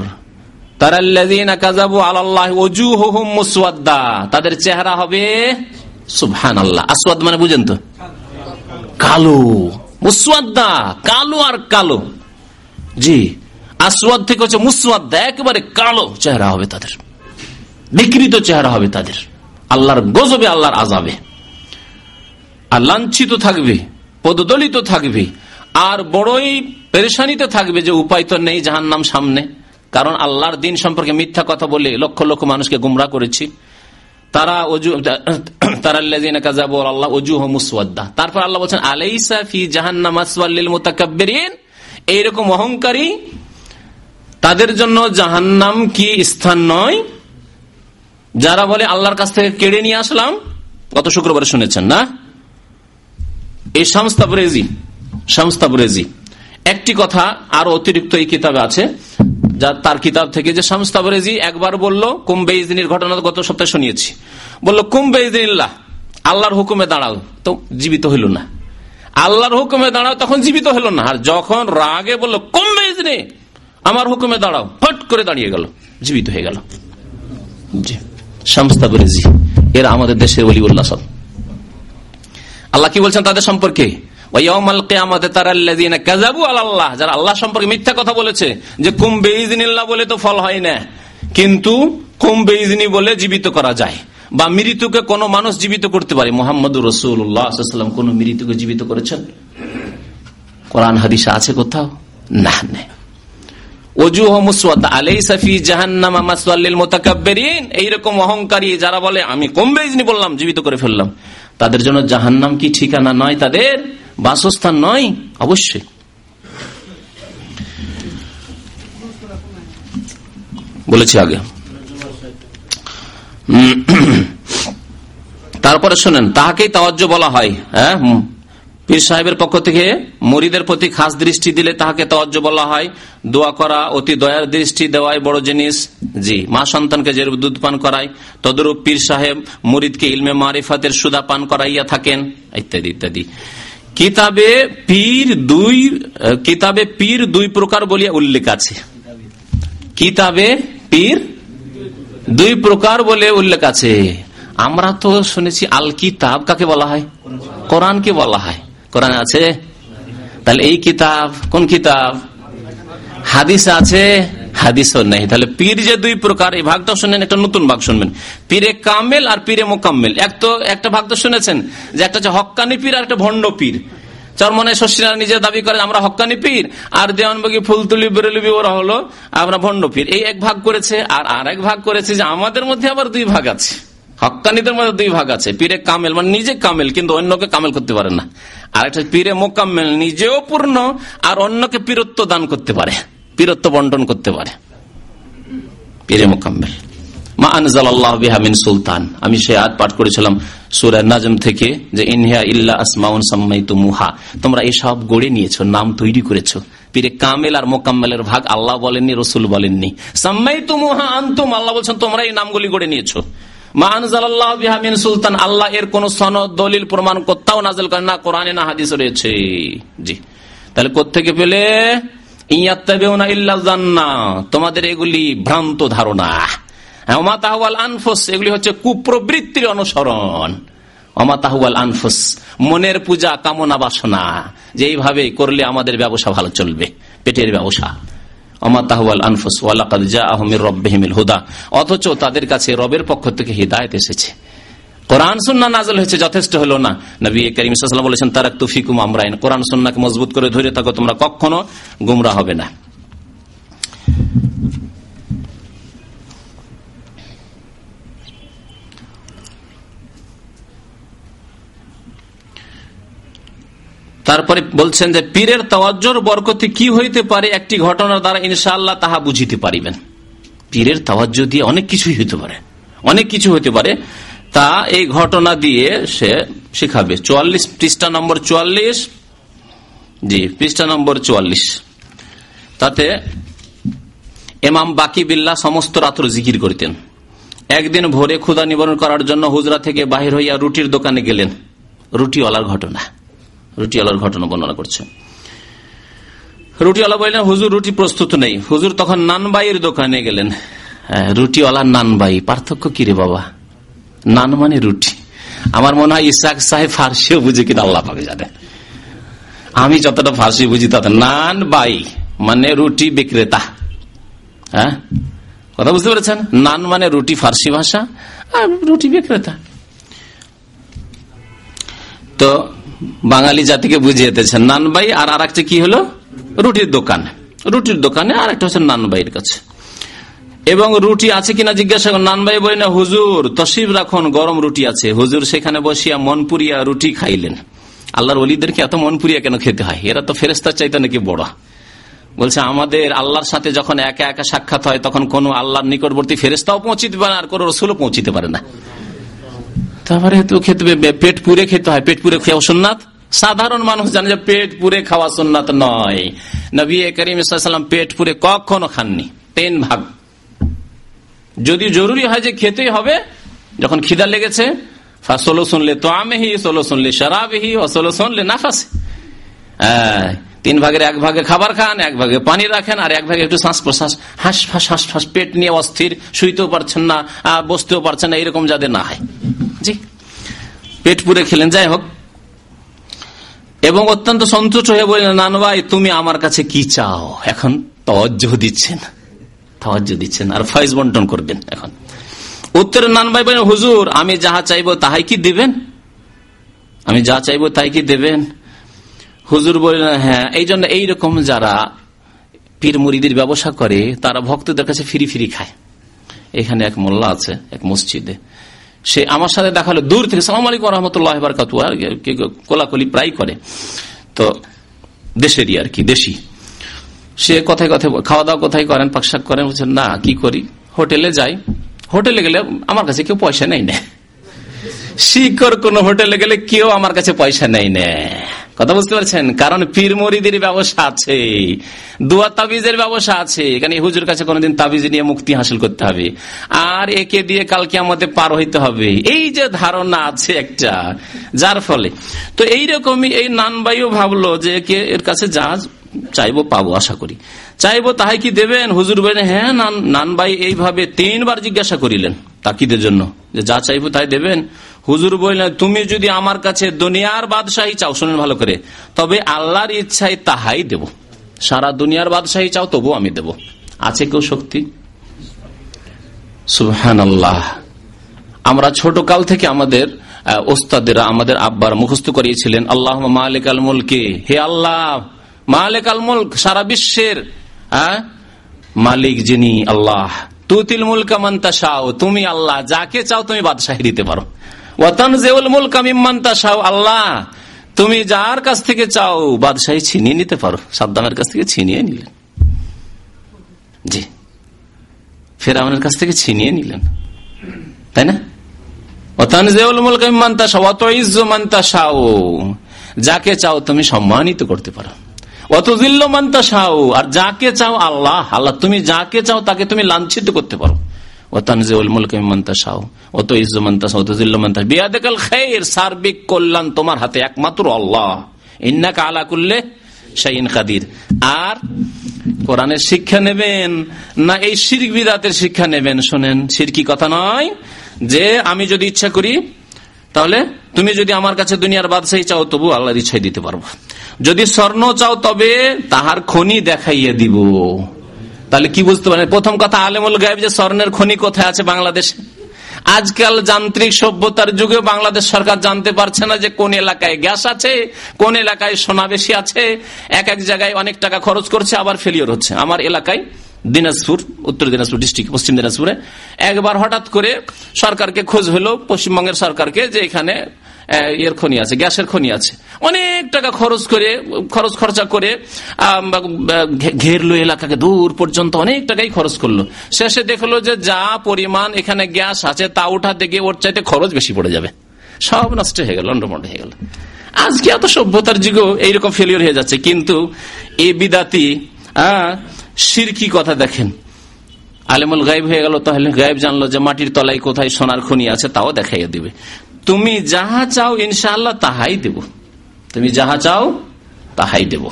তাদের চেহারা হবে সুবহান আল্লাহ আসওয়াদ মানে বুঝেন তো? কালো। মুসওয়াদ্দা, কালো আর কালো। জি, আসওয়াদ থেকে হচ্ছে মুসওয়াদ্দা, একেবারে কালো চেহারা হবে তাদের। বিকৃত চেহারা হবে তাদের। আল্লাহর গজবে, আল্লাহর আজাবে আর লাঞ্ছিত থাকবে, পদদলিত থাকবে, আর বড়ই পেরেশানিতে থাকবে যে উপায় তো নেই জাহান নাম সামনে। কারণ আল্লাহর দিন সম্পর্কে মিথ্যা কথা বলে লক্ষ লক্ষ মানুষকে গুমরা করেছি। তারা আল্লাহ বলছেন অহংকারী তাদের জন্য জাহান্নাম কি স্থান নয়? যারা বলে, আল্লাহর কাছ থেকে কেড়ে নিয়ে আসলাম, গত শুক্রবারে শুনেছেন না? এই শামস্তাবরেজি শামস্তাবরেজি। একটি কথা আরও অতিরিক্ত এই কিতাবে আছে। তার কিতাব থেকে যে শামস্তাবরেজি একবার বলল কুম্বে ইজনির ঘটনা গত সপ্তাহে শুনিয়েছি। বলল কুম্বে ইজনিল্লাহ আল্লাহর হুকুমে দাঁড়াও, তো জীবিত হইল না। আল্লাহর হুকুমে দাঁড়াও, তখন জীবিত হলো না। আর যখন রাগে বলল কুম্বে ইজনি আমার হুকুমে দাঁড়াও, ফট করে দাঁড়িয়ে গেল, জীবিত হয়ে গেল। এরা আমাদের দেশের অলিউল্লাহ সব। আল্লাহ কি বলছেন তাদের সম্পর্কে? যারা আল্লাহ সম্পর্কে মিথ্যা কথা বলেছে যে বলে তো ফল হয় না, কিন্তু বলে জীবিত করা যায়। বা মৃত্যুকে কোন মানুষ জীবিত করতে পারে। মোহাম্মদ রসুল্লাহাম কোন মৃত্যুকে জীবিত করেছেন? কোরআন, হাদিসা আছে কোথাও? না এইরকম অহংকারী যারা বলে, আমি কমবে ইজনি বললাম, জীবিত করে ফেললাম। তাদের জন্য জাহান্নাম কি ঠিকানা নয় তাদের? বাসস্থান নয়, অবশ্যই। বলেছি আগে। তারপরে শোনেন, তাহাকেই তাওয়াজ্য বলা হয় হ্যাঁ? পীর সাহেবের পক্ষ থেকে মরিদের প্রতি খাস দৃষ্টি দিলে তাহাকে তজ্জ বলা হয়। দোয়া করা, অতি দয়ার দৃষ্টি দেওয়াই বড় জিনিস। জি, মা সন্তানকে যে দুধ পান করায় তদরূপ পীর সাহেব মরিদকে ইলমে মারিফাতের সুদা পান করাইয়া থাকেন। ইত্যাদি ইত্যাদি। কিতাবে পীর দুই, কিতাবে পীর দুই প্রকার বলিয়া উল্লেখ আছে। কিতাবে পীর দুই প্রকার বলে উল্লেখ আছে। আমরা তো শুনেছি আল কিতাব কাকে বলা হয়? কোরআনকে বলা হয়। কোরআন আছে? তাহলে এই কিতাব কোন কিতাব? হাদিস আছে হাদিসও নেই তাহলে পীর যে দুই প্রকার, এই ভাগটা শুনেন, একটা নতুন ভাগ শুনবেন। পীরে কামেল আর পীরে মোকাম্মেল। এক তো একটা ভাগ তো শুনেছেন, যে একটা হচ্ছে হকানি পীর আর একটা ভণ্ড পীর। চরমনে শশীরা নিজে দাবি করে আমরা হকানি পীর, আর দেওয়ানবাগি ফুলতুলি বেরলিবি ওরা হলো, আমরা ভণ্ড পীর। এই এক ভাগ করেছে, আর আর এক ভাগ করেছে যে আমাদের মধ্যে আবার দুই ভাগ আছে। হকানিদের মধ্যে দুই ভাগ আছে, পীরে কামেল মানে নিজে কামেল, কিন্তু অন্যকে কামেল করতে পারে না। আর একটা পীরে মোকাম্মেল, নিজেও পূর্ণ, আর অন্যকে পীরত্ব দান করতে পারে। পীরত্ব বন্টন করতে পারে। পীরে মোকাম্মেল। সুলতান। আমি সে পাঠ করেছিলাম থেকে যে, ইনহিয়া ইল্লা আসমাউন সাম্মাই মুহা তোমরা এসব গড়ে নাম তৈরি পীরে কামেল আর মোকাম্মেলের ভাগ আল্লাহ বলেননি, রসুল বলেননি। সাম্মাই মুহা আন্তুম, আল্লাহ বলছেন, তোমরা এই নামগুলি গড়ে আল্লাহ এর কোন সনদ, দলিল, প্রমাণ কোথাও নাজল করে না, কোরআনে না হাদিস রয়েছে। জি। তাহলে কোথেকে পেলে? তোমাদের এগুলি ভ্রান্ত ধারণা। আনফোস, এগুলি হচ্ছে কুপ্রবৃত্তির অনুসরণ। অমাতাহুয়াল আনফুস, মনের পূজা, কামনা, বাসনা, যে এইভাবে করলে আমাদের ব্যবসা ভালো চলবে, পেটের ব্যবসা। আনফুস হুদা অথচ তাদের কাছে রবের পক্ষ থেকে হৃদায়ত এসেছে। কোরআন সুন্না নাজল হয়েছে, যথেষ্ট হলো না। নবী করিম বলেছেন তারাক তুফিকুম আমরাইন। কোরআন সুন্নাকে মজবুত করে ধরে থাকো, তোমরা কখনো গুমরা হবে না। তারপরে বলছেন যে, পীরের তাওয়াজ্জোর বরকতি কি হইতে পারে একটি ঘটনার দ্বারা ইনশাআল্লাহ তাহা বুঝিতে পারিবেন। পীরের তাওয়াজ্জ দিয়ে অনেক কিছুই হইতে পারে। অনেক কিছু হইতে পারে। তা এই ঘটনা দিয়ে সে শিখাবে। চুয়াল্লিশ পৃষ্ঠা নম্বর চুয়াল্লিশ। জি পৃষ্ঠা নম্বর চুয়াল্লিশ। তাতে এমাম বাকি বিল্লা সমস্ত রাত্র জিকির করিতেন। একদিন ভোরে ক্ষুদা নিবারণ করার জন্য হুজরা থেকে বাহির হইয়া রুটির দোকানে গেলেন। রুটিওয়ালার ঘটনা। রুটিওয়ালার ঘটনা বর্ণনা করছে। রুটিওয়ালা বললেন হুজুর রুটি প্রস্তুত নেই। হুজুর তখন নানবাইয়ের দোকানে গেলেন। হ্যাঁ, রুটিওয়ালা নানবাই পার্থক্য কিরে বাবা? নান মানে রুটি। আমার মনে হয় ইসাক সাহেব ফার্সিও বুঝে কিনা আল্লাহ পাবে জানে। আমি যতটা ফার্সি বুঝি তত নান বাই মানে রুটি বিক্রেতা। হ্যাঁ? কথা বুঝতে পেরেছেন? নান মানে রুটি ফার্সি ভাষা আর রুটি বিক্রেতা। তো বাঙালি জাতিকে বুঝিয়ে দিতেছেন নানবাই আর আর কি হলো? রুটির দোকান। রুটির দোকানে আর একটা হচ্ছে নানবাইয়ের কাছে। এবং রুটি আছে কিনা জিজ্ঞাসা করেন নানবাই বই না, হুজুর তসিব রাখুন, গরম রুটি আছে। হুজুর সেখানে বসিয়া মনপুরিয়া রুটি খাইলেন। আল্লাহর অলিদেরকে এত মনপুরিয়া কেন খেতে হয়? এরা তো ফেরেস্তার চাইতে নাকি বড়। বলছে, আমাদের আল্লাহর সাথে যখন একা একা সাক্ষাৎ হয়, তখন কোন আল্লাহর নিকটবর্তী ফেরেস্তাও পৌঁছিতে পারে আর কোনো রসুলও পৌঁছিতে পারে না। তারপরে তো খেতে পেট পুরে খেতে হয়। পেট পুরে খাওয়া সুন্নাত? সাধারণ মানুষ জানে যে পেট পুরে খাওয়া সুন্নাত নয়। নবী করিম পেট পুরে কখনো খাননি। তিন ভাগ। যদি জরুরি হয় যে খেতেই হবে, যখন খিদা লেগেছে সোলো শুনলে তো আমেহি সোলো শুনলে শরাবহি, ও সোলো শুনলে নাফাসে। তিন ভাগের এক ভাগে খাবার খান, এক ভাগে পানি রাখেন, আর এক ভাগে একটু শ্বাস প্রশ্বাস। হাঁস ফাঁস হাঁস ফাঁস পেট নিয়ে অস্থির, শুইতেও পারছেন না বসতেও পারছেন না, এরকম যাদের না হয়। জি। পেট পুরে খেলেন, যাই হোক। এবং অত্যন্ত সন্তুষ্ট হয়ে বললেন নান ভাই তুমি আমার কাছে কি চাও? এখন তজ্জ দিচ্ছেন। তজ্জ দিচ্ছেন আর ফয়েজ বন্টন করবেন এখন। উত্তরে নান ভাই বলেন, হুজুর, আমি যাহা চাইব তাহাই কি দেবেন? আমি যা চাইব তাই কি দেবেন? হুজুর বললেন হ্যাঁ এই জন্য এইরকম যারা পীর মুড়িদের ব্যবসা করে, তারা ভক্তদের কাছে ফিরি ফিরি খায়। এখানে এক মোল্লা আছে, এক মসজিদে। সে আমার সাথে দেখাল দূর থেকে, সালাম আলাইকুম রহমতুল্লাহ বারকাতুয়া কোলাকুলি প্রায় করে। তো দেশেরই আর কি, দেশি। সে কথায় কথায় খাওয়া দাওয়া কোথায় করেন, পাকশাক করেন বলছেন না, কি করি? হোটেলে যাই। হোটেলে গেলে আমার কাছে কেউ পয়সা নেই না। শিকর কোন হোটেলে গেলে কেউ আমার কাছে পয়সা নেই না। কথা বুঝতে পারছেন? কারণ পীর মরিদের ব্যবসা আছে, দুয়া তাবিজের ব্যবসা আছে। এখানে হুজুর কাছে কোনোদিন তাবিজ নিয়ে মুক্তি হাসিল করতে হবে। আর একে দিয়ে কালকে আমাদের পার হইতে হবে। এই যে ধারণা আছে একটা, যার ফলে। তো এইরকমই এই নানবাইও ভাবলো যে কে এর কাছে যা চাইব, পাবো, আশা করি। চাইব, তাহাই কি দেবেন? হুজুর বলেন হ্যাঁ নানবাই এইভাবে তিনবার জিজ্ঞাসা করিলেন তাকিদের জন্য, যে যা চাইব তাই দেবেন। হুজুর বললেন, তুমি যদি আমার কাছে দুনিয়ার বাদশাহী চাও, শুনেন ভালো করে, তবে আল্লাহর ইচ্ছায় তাহাই দেব। সারা দুনিয়ার বাদশাহী চাও তবু আমি দেব। আছে কেউ শক্তি? সুহান আমরা ছোট কাল থেকে আমাদের ওস্তাদেরা আমাদের আব্বার মুখস্থ করিয়েছিলেন আল্লাহ মালিক আল মুলকে, হে আল্লাহ মালিক আল মুলক সারা বিশ্বের মালিক যিনি আল্লাহ। তুতিল মুলকা মান্তা তুমি আল্লাহ, যাকে চাও তুমি বাদশাহী দিতে পারো। আল্লাহ, তুমি যার কাছ থেকে চাও বাদশাহী ছিনিয়ে নিতে পারো। সাদ্দামের কাছ থেকে ছিনিয়ে নিলেন। জি। ফেরাউনের কাছ থেকে ছিনিয়ে নিলেন। তাই না? যাকে চাও তুমি সম্মানিত করতে পারো। আর যাকে চাও আল্লাহ আল্লাহ তুমি যাকে চাও তাকে তুমি লাঞ্ছিত করতে পারো। সার্বিক কল্যাণ তোমার হাতে একমাত্র আল্লাহ। আলা কাদির আর কোরআনের শিক্ষা নেবেন, না এই শির বিদাতের শিক্ষা নেবেন? শোনেন সিরকি কথা নয় যে আমি যদি ইচ্ছা করি তাহলে তুমি যদি আমার কাছে দুনিয়ার বাদশাহী চাও, তবু আল্লাহর ইচ্ছাই দিতে পারব যদি স্বর্ণ চাও, তবে তাহার খনি দেখাইয়ে দিব। তাহলে কি বুঝতে পারেন প্রথম কথা, আলেমুল গায়েব যে স্বর্ণের খনি কোথায় আছে বাংলাদেশে? আজকাল যান্ত্রিক সভ্যতার যুগে বাংলাদেশ সরকার জানতে পারছে না যে কোন এলাকায় গ্যাস আছে, কোন এলাকায় সোনা বেশি আছে, এক এক জায়গায় অনেক টাকা খরচ করছে, আবার ফেলিওর হচ্ছে। আমার এলাকায় দিনাজপুর, উত্তর দিনাজপুর ডিস্ট্রিক্ট পশ্চিম দিনাজপুরে। একবার হঠাৎ করে সরকারকে খোঁজ হলো, পশ্চিমবঙ্গের সরকারকে, যে এখানে এর খনি আছে, গ্যাসের খনি আছে। অনেক টাকা খরচ করে, খরচ খরচা করে ঘেরলো এলাকাকে দূর পর্যন্ত অনেক টাকাই খরচ করল। শেষে দেখল যে যা পরিমাণ এখানে গ্যাস আছে, তা উঠাতে গিয়ে ওর চাইতে খরচ বেশি পড়ে যাবে। সব নষ্ট হয়ে গেল লন্ডমন্ড হয়ে গেল। আজকে এত সভ্যতার যুগেও এইরকম ফেলিওর হয়ে যাচ্ছে, কিন্তু এই বিদাতি সিরকি কথা দেখেন। আলেমুল গায়েব হয়ে গেল, তাহলে গায়েব জানলো যে মাটির তলায় কোথায় সোনার খনি আছে, তাও দেখাইয়া দিবে। তুমি যাহা চাও ইনশাল্লাহ তাহাই দেব। তুমি যাহা চাও, তাহাই দেব।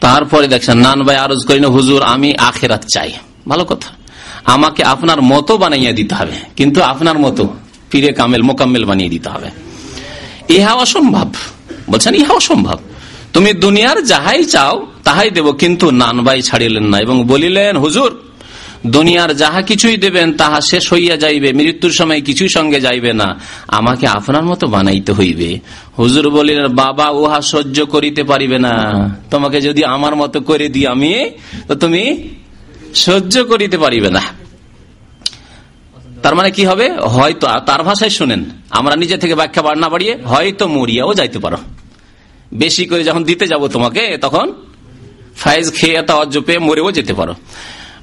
তারপরে দেখছেন, নান ভাই আরজ করি না হুজুর, আমি আখেরাত চাই। ভালো কথা। আমাকে আপনার মতো বানাইয়া দিতে হবে, কিন্তু আপনার মতো পীরে কামেল, মোকাম্মেল বানিয়ে দিতে হবে। ইহা অসম্ভব। বলছেন, ইহা অসম্ভব। তুমি দুনিয়ার যাহাই চাও, তাহাই দেব, কিন্তু নান ভাই ছাড়িলেন না এবং বলিলেন, হুজুর, দুনিয়ার যাহা কিছুই দেবেন, তাহা শেষ হইয়া যাইবে, মৃত্যুর সময় কিছুই সঙ্গে যাইবে না। আমাকে আপনার মতো বানাইতে হইবে? হুজুর বলিলেন, বাবা, উহা সহ্য করিতে পারিবে না। তোমাকে যদি আমার মতো করে দিই আমি, তো তুমি সহ্য করিতে পারিবে না। তার মানে কি হবে? হয়তো, তার ভাষায় শুনেন, আমরা নিজে থেকে ব্যাখ্যা না বাড়িয়ে, হয়তো মরিয়াও যাইতে পারো। বেশি করে যখন দিতে যাব তোমাকে, তখন ফাইজ খেয়ে তাওয়াজ পেয়ে মরেও যেতে পারো।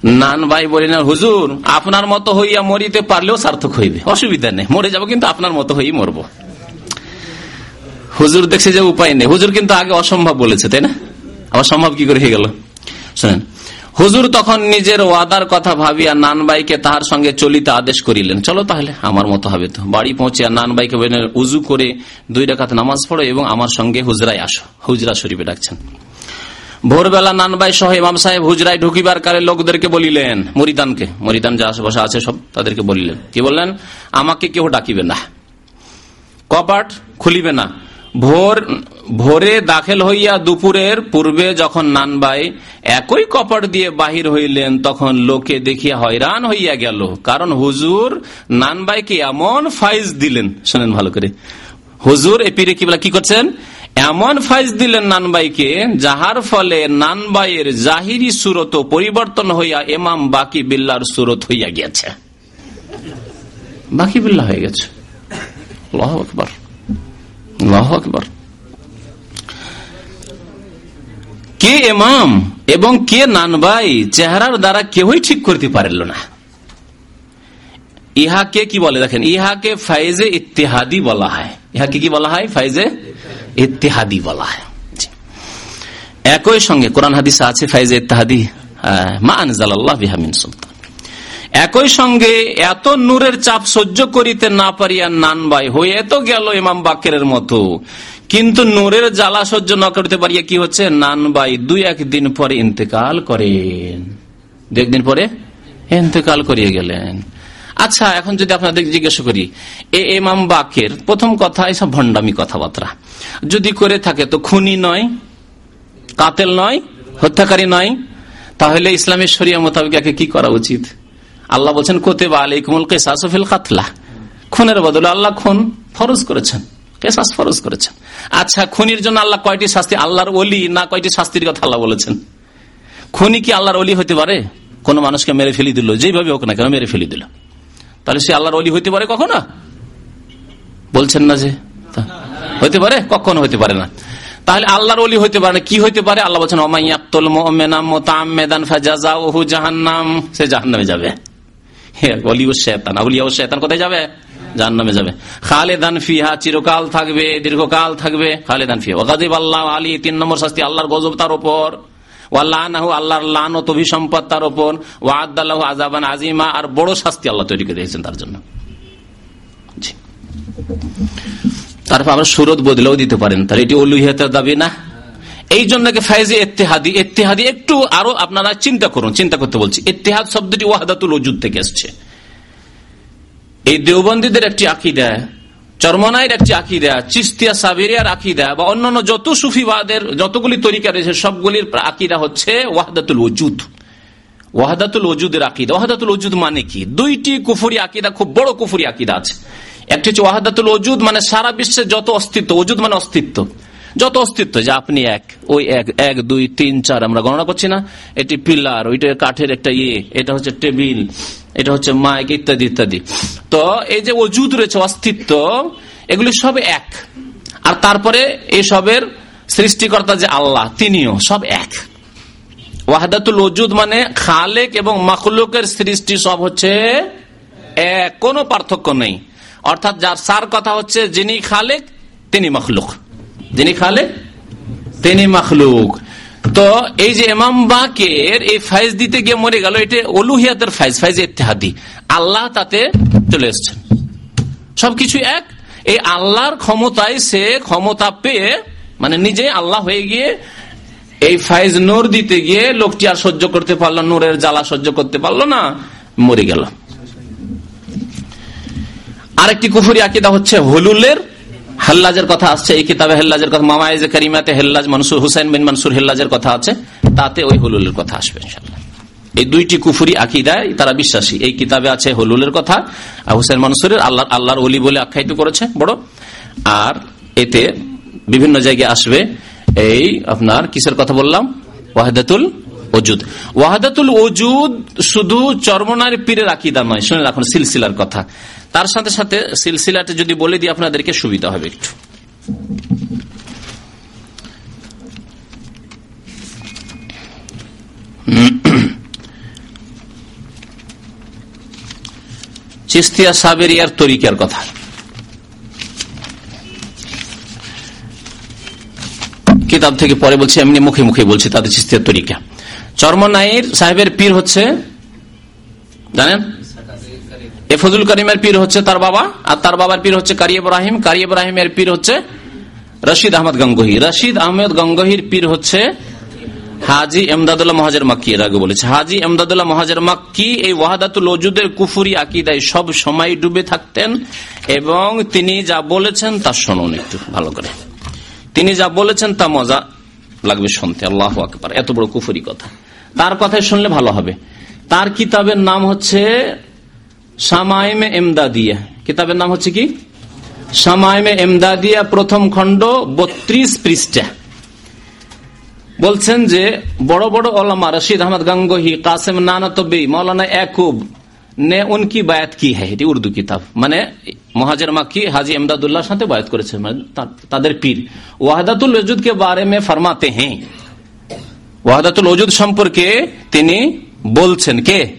নান ভাই বলি না, হুজুর, আপনার মতো হইয়া মরিতে পারলেও সার্থক হইবে। অসুবিধা নেই, মরে যাব কিন্তু আপনার মতো হই মরবো। হুজুর দেখছে যে উপায় নেই। হুজুর কিন্তু আগে অসম্ভব বলেছে, তাই না? আবার সম্ভব কি করে হয়ে গেল? শোনেন হুজুর তখন নিজের ওয়াদার কথা ভাবিয়া নান ভাইকে তাহার সঙ্গে চলিতে আদেশ করিলেন। চলো তাহলে, আমার মতো হবে তো। বাড়ি পৌঁছিয়া নান বললেন, উজু করে দুই রাখাত নামাজ পড়ো এবং আমার সঙ্গে হুজরাই আসো। হুজরা শরীফে ডাকছেন। ভোরবেলা নানবাই সহ ইমাম সাহেব হুজরাই ঢুকিবার কালে লোকদেরকে বলিলেন, মরিদানকে, মরিদান যা আশেপাশে আছে সব তাদেরকে বলিলেন। কি বললেন? আমাকে কেউ ডাকিবে না। কপাট খুলিবে না। ভোর ভোরে দাখিল হইয়া দুপুরের পূর্বে যখন নানবাই একই কপট দিয়ে বাহির হইলেন, তখন লোকে দেখিয়া হয়রান হইয়া গেল। কারণ হুজুর নানবাইকে এমন ফাইজ দিলেন, শোনেন ভালো করে। হুজুর এ পিরে কি করছেন? এমন ফাইজ দিলেন নানবাইকে, যাহার ফলে নানবাইয়ের জাহিরি সুরত পরিবর্তন হইয়া এমাম বাকি বিল্লার সুরত হইয়া গিয়াছে। বাকি বিল্লা হয়ে গেছে। আকবর। আকবর। কে এমাম এবং কে নানবাই চেহারার দ্বারা কেউই ঠিক করতে পারল না। ইহাকে কি বলে দেখেন? ইহাকে ফাইজে ইতিহাদি বলা হয়। ইহাকে কি বলা হয়? ফাইজে ইতিহাদি বলা হয়। একই সঙ্গে কোরআন হাদিস আছে ফাইজে ইতিহাদি মা সুলতান। একই সঙ্গে এত নূরের চাপ সহ্য করিতে না পারিয়া নানবাই, হয়ে তো গেল ইমাম বাকের মতো। কিন্তু নূরের জ্বালা সহ্য না করতে পারিয়া কি হচ্ছে? নানবাই দুই একদিন পরে ইন্তেকাল করেন। দু একদিন পরে ইন্তেকাল করিয়ে গেলেন। আচ্ছা এখন যদি আপনাদের জিজ্ঞাসা করি, এ এমাম বাকের, প্রথম কথা এসব ভণ্ডামি কথাবার্তা। যদি করে থাকে, তো খুনি নয়, কাতেল নয়, হত্যাকারী নয়। তাহলে ইসলামের শরিয়া মোতাবেক একে কি করা উচিত? আল্লাহ বলছেন কোতে বা আলিকুমুল কেসাসফিল কাতলা। খুনের বদলে আল্লাহ খুন ফরজ করেছেন। কেসাস ফরজ করেছেন। আচ্ছা খুনির জন্য আল্লাহ কয়টি শাস্তি? আল্লাহর অলি না কয়টি শাস্তির কথা আল্লাহ বলেছেন? খুনি কি আল্লাহর অলি হতে পারে? কোন মানুষকে মেরে ফেলি দিল, যেভাবে হোক না কেন মেরে ফেলি দিল। তাহলে সে আল্লাহর অলি হইতে পারে কখনো? বলছেন না যে হইতে পারে? কখনো হইতে পারে না। তাহলে আল্লাহর অলি হইতে পারে না, কি হইতে পারে? আল্লাহ বলছেন ওমাইয়াক্তল জাহান্নাম। সে জাহান্নামে যাবে। অলিউ শেতান আউলিয়া শেতান কোথায় যাবে? জান নামে যাবে। খালেদান ফিহা চিরকাল থাকবে, দীর্ঘকাল থাকবে। খালেদান ফিহা। ওগাজিব আল্লাহ আলী, তিন নম্বর শাস্তি আল্লাহর গজব তার ওপর। শাস্তি আল্লাহ তৈরি করে তারপর সুরত বদলেও দিতে পারেন। এটি দাবি না এই জন্য ফাইজে এত্তেহাদি একটু আরও আপনারা চিন্তা করুন। চিন্তা করতে বলছি। এত্তেহাদ শব্দটি ওয়াহাদাতুল থেকে এসছে। এই দেওবন্দীদের একটি আকিদা, চরমনাইয়ের একটি আকিদা, চিস্তিয়া সাবেরিয়ার আকিদা বা অন্যান্য যত সুফিবাদের যতগুলি তরিকা রয়েছে, সবগুলির আকিদা হচ্ছে ওয়াহাদাতুল ওজুদ ওয়াহাদাতুল ওজুদের আকিদা। ওয়াহাদাতুল ওজুদ মানে কি? দুইটি কুফুরি আকিদা, খুব বড় কুফুরি আকিদা আছে। একটি হচ্ছে ওয়াহাদাতুল ওজুদ মানে সারা বিশ্বে যত অস্তিত্ব ওজুদ মানে অস্তিত্ব। যত অস্তিত্ব, যে আপনি এক, ওই এক এক, দুই, তিন, চার, আমরা গণনা করছি না। এটি পিলার, ওইটা কাঠের একটা ইয়ে এটা হচ্ছে টেবিল, এটা হচ্ছে মাইক, ইত্যাদি ইত্যাদি। তো এই যে ওজুদ রয়েছে, অস্তিত্ব, এগুলি সব এক। আর তারপরে এই সবের সৃষ্টিকর্তা যে আল্লাহ, তিনিও সব এক। ওয়াহাদাতুল ওজুদ মানে খালেক এবং মখলুকের সৃষ্টি সব হচ্ছে এক, কোনো পার্থক্য নেই। অর্থাৎ যার সার কথা হচ্ছে, যিনি খালেক, তিনি মখলুক। যিনি খালেক, তিনি মখলুক। তো এই যে এমাম বাকের এই ফাইজ দিতে গিয়ে মরে গেল, এটা অলুহিয়াতের ফাইজ ফাইজ ইত্তেহাদি। আল্লাহ তাতে চলে এসছেন। সবকিছু এক। এই আল্লাহর ক্ষমতায় সে ক্ষমতা পেয়ে মানে নিজে আল্লাহ হয়ে গিয়ে এই ফাইজ নূর দিতে গিয়ে লোকটি আর সহ্য করতে পারল নূরের জ্বালা সহ্য করতে পারল না, মরে গেল। আরেকটি কুফুরি আকিদা হচ্ছে হলুলের হেল্লাজের কথা আসছে, এই কিতাবে হেল্লাজের কথা মামাইজ করিমাতে হেল্লাজ মনসুর, হুসাইন বিন মনসুর হেল্লাজের কথা আছে, তাতে ওই হলুলের কথা আসবে ইনশাল্লাহ এই দুইটি কুফুরি আকিদায় তারা বিশ্বাসী। এই কিতাবে আছে হলুলের কথা হুসেন মনসুরের আল্লাহ আল্লাহর অলি বলে আখ্যায়িত করেছে, বড়। আর এতে বিভিন্ন জায়গায় আসবে, এই আপনার কিসের কথা বললাম? ওয়াহেদাতুল ওজুদ। ওয়াহাদাতুল ওজুদ শুধু চর্মনার পীরের আকিদা নয়, শুনে রাখুন, সিলসিলার কথা। তার সাথে সাথে সিলসিলাটা যদি বলে দিই, আপনাদেরকে সুবিধা হবে একটু। চিস্তিয়া সাবেরিয়ার তরিকার কথা। কিতাব থেকে পরে বলছি, এমনি মুখে মুখে বলছি তাদের চিস্তিয়ার তরিকা। চর্মনাইর সাহেবের পীর হচ্ছে, জানেন? এ করিমের পীর হচ্ছে তার বাবা, আর তার বাবার পীর হচ্ছে কারি ইব্রাহিম, কারি ইব্রাহিমের পীর হচ্ছে রশিদ আহমদ গঙ্গহি। রশিদ আহমেদ গঙ্গহির পীর হচ্ছে হাজি এমদাদুল্লাহ মহাজের মাক্কি, এর আগে বলেছে। হাজি এমদাদুল্লাহ মহাজের মাক্কি এই ওয়াহাদাতুল ওজুদের কুফুরি আকিদায় সব সময় ডুবে থাকতেন এবং তিনি যা বলেছেন তা শুনুন একটু, ভালো করে। তিনি যা বলেছেন তা মজা লাগবে শুনতে, আল্লাহ আকবর। এত বড় কুফুরি কথা। তার কথাই শুনলে ভালো হবে। তার কিতাবের নাম হচ্ছে সামাইমে এমদাদিয়া। কিতাবের নাম হচ্ছে কি? সামাইমে এমদাদিয়া প্রথম খণ্ড বত্রিশ পৃষ্ঠা। বলছেন যে, বড় বড় ওলামা রশিদ আহমদ গঙ্গোহি, কাসেম নানাতবী, মৌলানা একুব নে উনকি বায়াত কি হ্যাঁ এটি উর্দু কিতাব। মানে মহাজের মাকি হাজি এমদাদুল্লাহ সাথে বায়াত করেছে মানে তাদের পীর। ওয়াহাদাতুল কে বারে মে ফরমাতে হ্যাঁ ওয়াহাদাতুল ওজুদ সম্পর্কে তিনি বলছেন কে?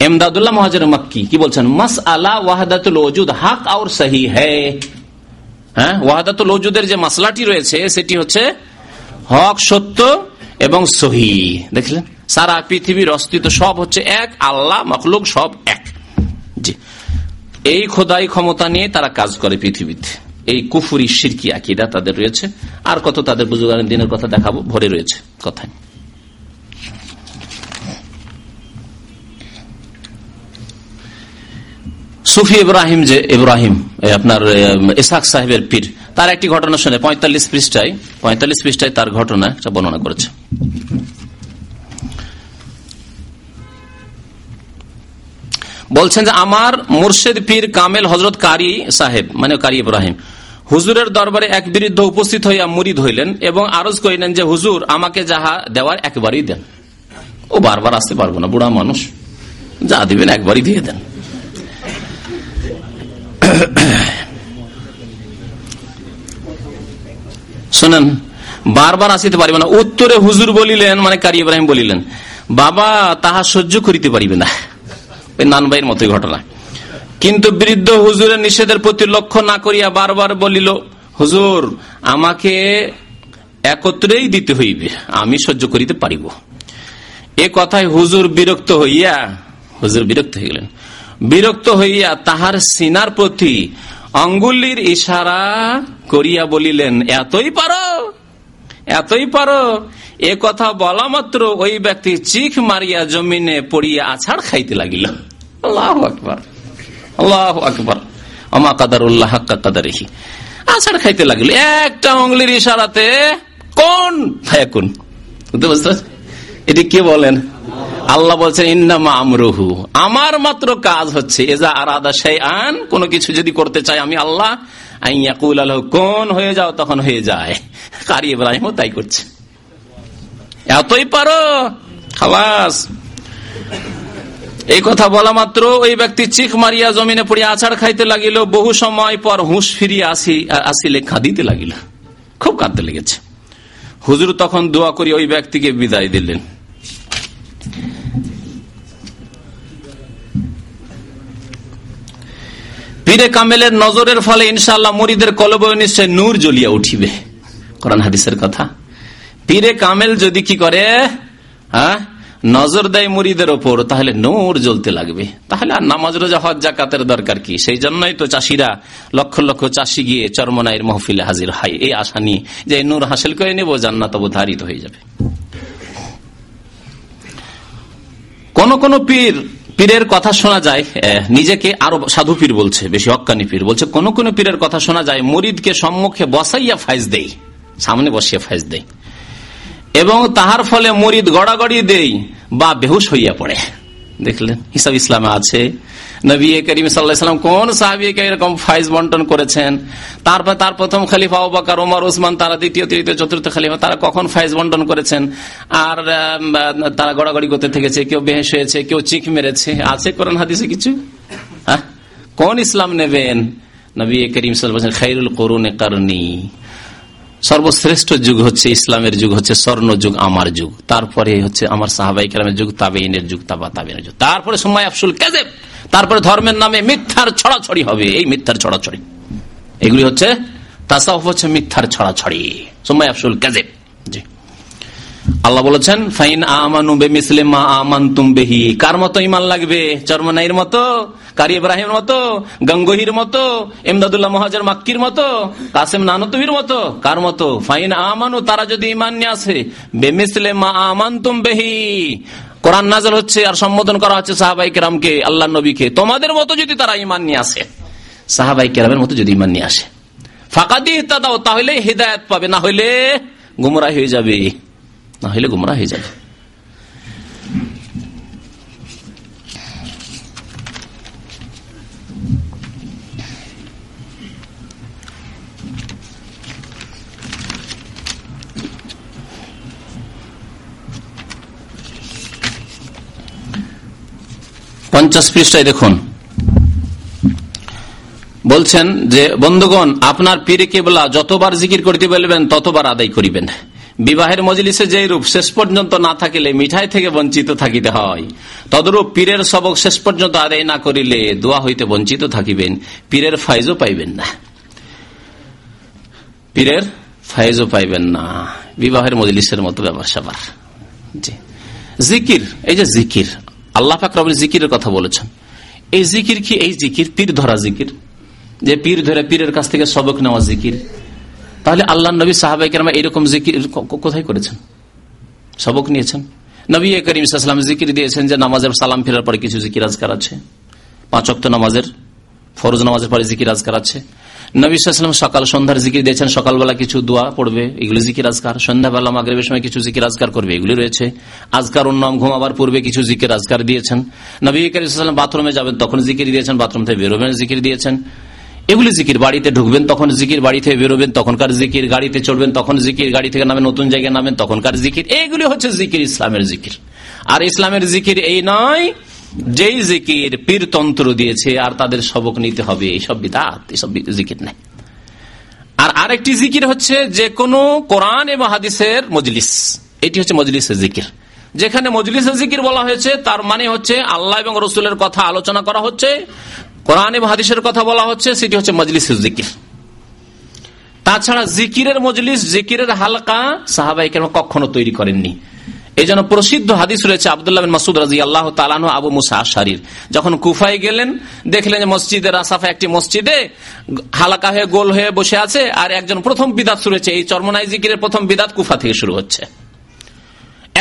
এমদাদুল্লাহ মহাজের মাক্কি। কি বলছেন? মাস আলা ওয়াহাদাতুল ওজুদ হাক আউর সহি হ্যাঁ? ওয়াহাদাতুল ওজুদের যে মাসলাটি রয়েছে, সেটি হচ্ছে হক, সত্য এবং সহি দেখলেন? সারা পৃথিবীর অস্তিত্ব সব হচ্ছে এক, আল্লাহ, মখলুক সব এক। এই খোদাই ক্ষমতা নিয়ে তারা কাজ করে পৃথিবীতে। এই কুফুরি সিরকি আকিদা তাদের রয়েছে। আর কত তাদের বুজুগানের দিনের কথা দেখাবো, ভরে রয়েছে কথায়। সুফি ইব্রাহিম যে ইব্রাহিম আপনার ইসাক সাহেবের পীর, তার একটি ঘটনা শুনে পঁয়তাল্লিশ পৃষ্ঠায় পঁয়তাল্লিশ পৃষ্ঠায় তার ঘটনা একটা বর্ণনা করেছে। বলছেন যে, আমার মুর্শেদ পীর কামেল হজরত কারি সাহেব মানে কারি ইব্রাহিম হুজুরের দরবারে এক বিরুদ্ধ উপস্থিত হইয়া মুরিদ হইলেন এবং আরজ করিলেন যে, হুজুর, আমাকে যাহা দেওয়ার একবারই দেন। ও বারবার আসতে পারব না, বুড়া মানুষ। যা দিবেন একবারই দিয়ে দেন। শোনেন, বারবার আসিতে পারিবে না। উত্তরে হুজুর বলিলেন মানে কারি ইব্রাহিম বলিলেন, বাবা, তাহা সহ্য করিতে পারিবে না। ওই নানবাইয়ের মতোই ঘটনা। কিন্তু বৃদ্ধ হুজুরের নিষেধের প্রতি লক্ষ্য না করিয়া বারবার বলিল, হুজুর, আমাকে একত্রেই দিতে হইবে, আমি সহ্য করিতে পারিব। এ কথায় হুজুর বিরক্ত হইয়া, হুজুর বিরক্ত হয়ে গেলেন। বিরক্ত হইয়া তাহার সিনার প্রতি অঙ্গুলির ইশারা করিয়া বলিলেন, এতই পারো এতই পারো। এ কথা বলা মাত্র ওই ব্যক্তি চিখ মারিয়া জমিনে পড়িয়া আছাড় খাইতে লাগিল। আল্লাহ আকবর। আল্লাহ আকবর। আমা কাদার উল্লাহ কাদারিহি। আছাড় খাইতে লাগিল। একটা অঙ্গুলির ইশারাতে কোন? কোন বুঝতে বুঝতে এটি কে বলেন? আল্লাহ বলছেন ইন্নামা আমরহু। আমার মাত্র কাজ হচ্ছে, এজা আরাদা সেই আন কোন কিছু যদি করতে চাই আমি আল্লাহ আইয়াকুল আল্লাহ কোন হয়ে যাও তখন হয়ে যায়। কারি ইব্রাহিমও তাই করছে। এতই পারো? খালাস। এই কথা বলা মাত্র, ওই ব্যক্তি চিখ মারিয়া জমিনে পড়িয়া আছাড় খাইতে লাগিল, বহু সময় পর হুঁশ ফিরিয়া আসি আসিলে খাদিতে লাগিল। খুব কাঁদতে লেগেছে। হুজুর তখন দোয়া করি ওই ব্যক্তিকে বিদায় দিলেন। পীরে কামেলের নজরের ফলে ইনশাল্লাহ মরিদের কলবয় নিশ্চয় নূর জ্বলিয়া উঠিবে। কোরআন হাদিসের কথা। পীরে কামেল যদি কি করে হ্যাঁ? নজর দেয় মুড়িদের ওপর, তাহলে নূর জ্বলতে লাগবে। তাহলে আর নামাজ, রোজা, হজ, জাকাতের দরকার কি? সেই জন্যই তো চাষিরা লক্ষ লক্ষ চাষি গিয়ে চরমনাইয়ের মহফিলে হাজির হয়। এই আশা নিয়ে যে নূর হাসিল করে নেব, জান্নাত অবধারিত হয়ে যাবে। কোন কোন পীর, পীরের কথা শোনা যায় নিজেকে আরও সাধু পীর বলছে, বেশি হকানি পীর বলছে, কোন কোন পীরের কথা শোনা যায় মরিদকে সম্মুখে বসাইয়া ফাইজ দেই, সামনে বসিয়ে ফাইজ দেয় এবং তাহার ফলে মরিদ গড়াগড়ি দেই বা বেহুশ হইয়া পড়ে। দেখলেন, হিসাব ইসলামে আছে নবী করিম সাল্লাম কোন সাহাবিকে এরকম ফাইজ বন্টন করেছেন? তারপর তার প্রথম খালিফা ওবাকার ওমর ওসমান তারা দ্বিতীয়, তৃতীয়, চতুর্থ খালিফা, তারা কখন ফাইজ বন্টন করেছেন? আর তারা গড়াগড়ি করতে থেকেছে, কেউ বেহেস হয়েছে, কেউ চিখ মেরেছে। আছে কোরআন, হাদিসে কিছু? হ্যাঁ? কোন ইসলাম নেবেন? নবী করিম সাল্লাম খাইরুল করুন কারণী সর্বশ্রেষ্ঠ যুগ হচ্ছে ইসলামের যুগ, হচ্ছে স্বর্ণ যুগ, আমার যুগ। তারপরে হচ্ছে আমার সাহাবাই কেরামের যুগ তাবেইনের যুগ, তাবা তাবেনের যুগ। তারপরে সময় আফসুল কেজেব তারপরে ধর্মের নামে মিথ্যার ছড়াছড়ি হবে, এই মিথ্যার ছড়াছড়ি। এগুলি হচ্ছে তাসাউফ হচ্ছে মিথ্যার ছড়াছড়ি। সময় আফসুল কেজেব জি। আল্লাহ বলেছেন, ফাইন আমানু বেমিসলিম মা আমান তুম বেহি, কার মতো ইমান লাগবে? চরমনাইর মতো? কারি ইব্রাহিমের মতো, গঙ্গহির মতো এমদাদুল্লাহ মহাজার মাক্কির মতো, কাসেম নানতুবির মতো, কার মতো? ফাইন আমানু, তারা যদি ইমান নিয়ে আসে, বেমিসলে মা আমান তুম বেহি। কোরআন নাজল হচ্ছে আর সম্বোধন করা হচ্ছে সাহাবাই কেরামকে আল্লাহ নবীকে। তোমাদের মতো যদি তারা ইমান নিয়ে আসে, সাহাবাই কেরামের মতো যদি ইমান নিয়ে আসে। ফাঁকা দিয়ে দাও তাহলে হৃদায়ত পাবে, না হইলে গুমরা হয়ে যাবে। না হইলে গুমরা হয়ে যাবে। পঞ্চাশ পৃষ্ঠায় দেখুন। বলছেন যে, বন্ধুগণ, আপনার পীরে কেবলা যতবার জিকির করতে বলবেন, ততবার আদায় করিবেন। বিবাহের মজলিসে যে রূপ শেষ পর্যন্ত না থাকিলে মিঠাই থেকে বঞ্চিত থাকিতে হয়। তদরূপ পীরের সবক শেষ পর্যন্ত আদায় না করিলে দোয়া হইতে বঞ্চিত থাকিবেন। পীরের ফাইজও পাইবেন না। পীরের ফাইজও পাইবেন না। বিবাহের মজলিসের মতো ব্যাপার স্যাপার জিকির, এই যে জিকির আল্লাহ ফাকর জিকিরের কথা বলেছেন। এই জিকির কি? এই জিকির পীর ধরা জিকির। যে পীর ধরে পীরের কাছ থেকে সবক নেওয়া জিকির। তাহলে আল্লাহ নবী সাহাবাই কেরামা এরকম জিকির কোথায় করেছেন? সবক নিয়েছেন। নবী করিম সাল্লাম জিকির দিয়েছেন যে নামাজের সালাম ফেরার পরে কিছু জিকির আজকার আছে। পাঁচ অক্ট নামাজের ফরজ নামাজের পরে জিকির আজকার আছে। নবী সাল্লাম সকাল সন্ধ্যার জিকির দিয়েছেন, সকালবেলা কিছু দোয়া পড়বে, এগুলি জিকির আজকার। সন্ধ্যাবেলা মাগরেবের সময় কিছু জিকির আজকার করবে, এগুলি রয়েছে। আজকার উন্নম ঘুমাবার পূর্বে কিছু জিকির আজকার দিয়েছেন। নবী করিম বাথরুমে যাবেন, তখন জিকির দিয়েছেন, বাথরুম থেকে বেরোবেন জিকির দিয়েছেন। এগুলি জিকির, বাড়িতে ঢুকবেন, তখন জিকির বাড়ি থেকে বেরোবেন, তখনকার জিকির, গাড়িতে চড়বেন, তখন জিকির, গাড়ি থেকে নামে নতুন জায়গায় নামেন, তখনকার জিকির। এইগুলি হচ্ছে জিকির, ইসলামের জিকির। আর ইসলামের জিকির এই নয় যেই জিকির পীরতন্ত্র দিয়েছে, আর তাদের সবক নিতে হবে। এইসব বিদাত এইসব জিকির নেই। আর আরেকটি জিকির হচ্ছে যে কোনো কোরআন এবং হাদিসের মজলিস। এটি হচ্ছে মজলিসের জিকির। যেখানে মজলিস জিকির বলা হয়েছে, তার মানে হচ্ছে আল্লাহ এবং রসুলের কথা আলোচনা করা হচ্ছে, কোরআন এবং হাদিসের কথা বলা হচ্ছে, সেটি হচ্ছে মজলিস জিকির। তাছাড়া জিকিরের মজলিস, জিকিরের হালকা সাহাবাই কেন কখনো তৈরি করেননি। এই জন্য প্রসিদ্ধ হাদিস রয়েছে আবদুল্লাহ মাসুদ রাজি আল্লাহ তালানু আবু মুসা আশারির। যখন কুফায় গেলেন, দেখলেন যে মসজিদের আসাফা একটি মসজিদে হালাকা হয়ে গোল হয়ে বসে আছে আর একজন প্রথম বিদাত শুরু হয়েছে। এই চর্মনাই জিকিরের প্রথম বিদাত কুফা থেকে শুরু হচ্ছে।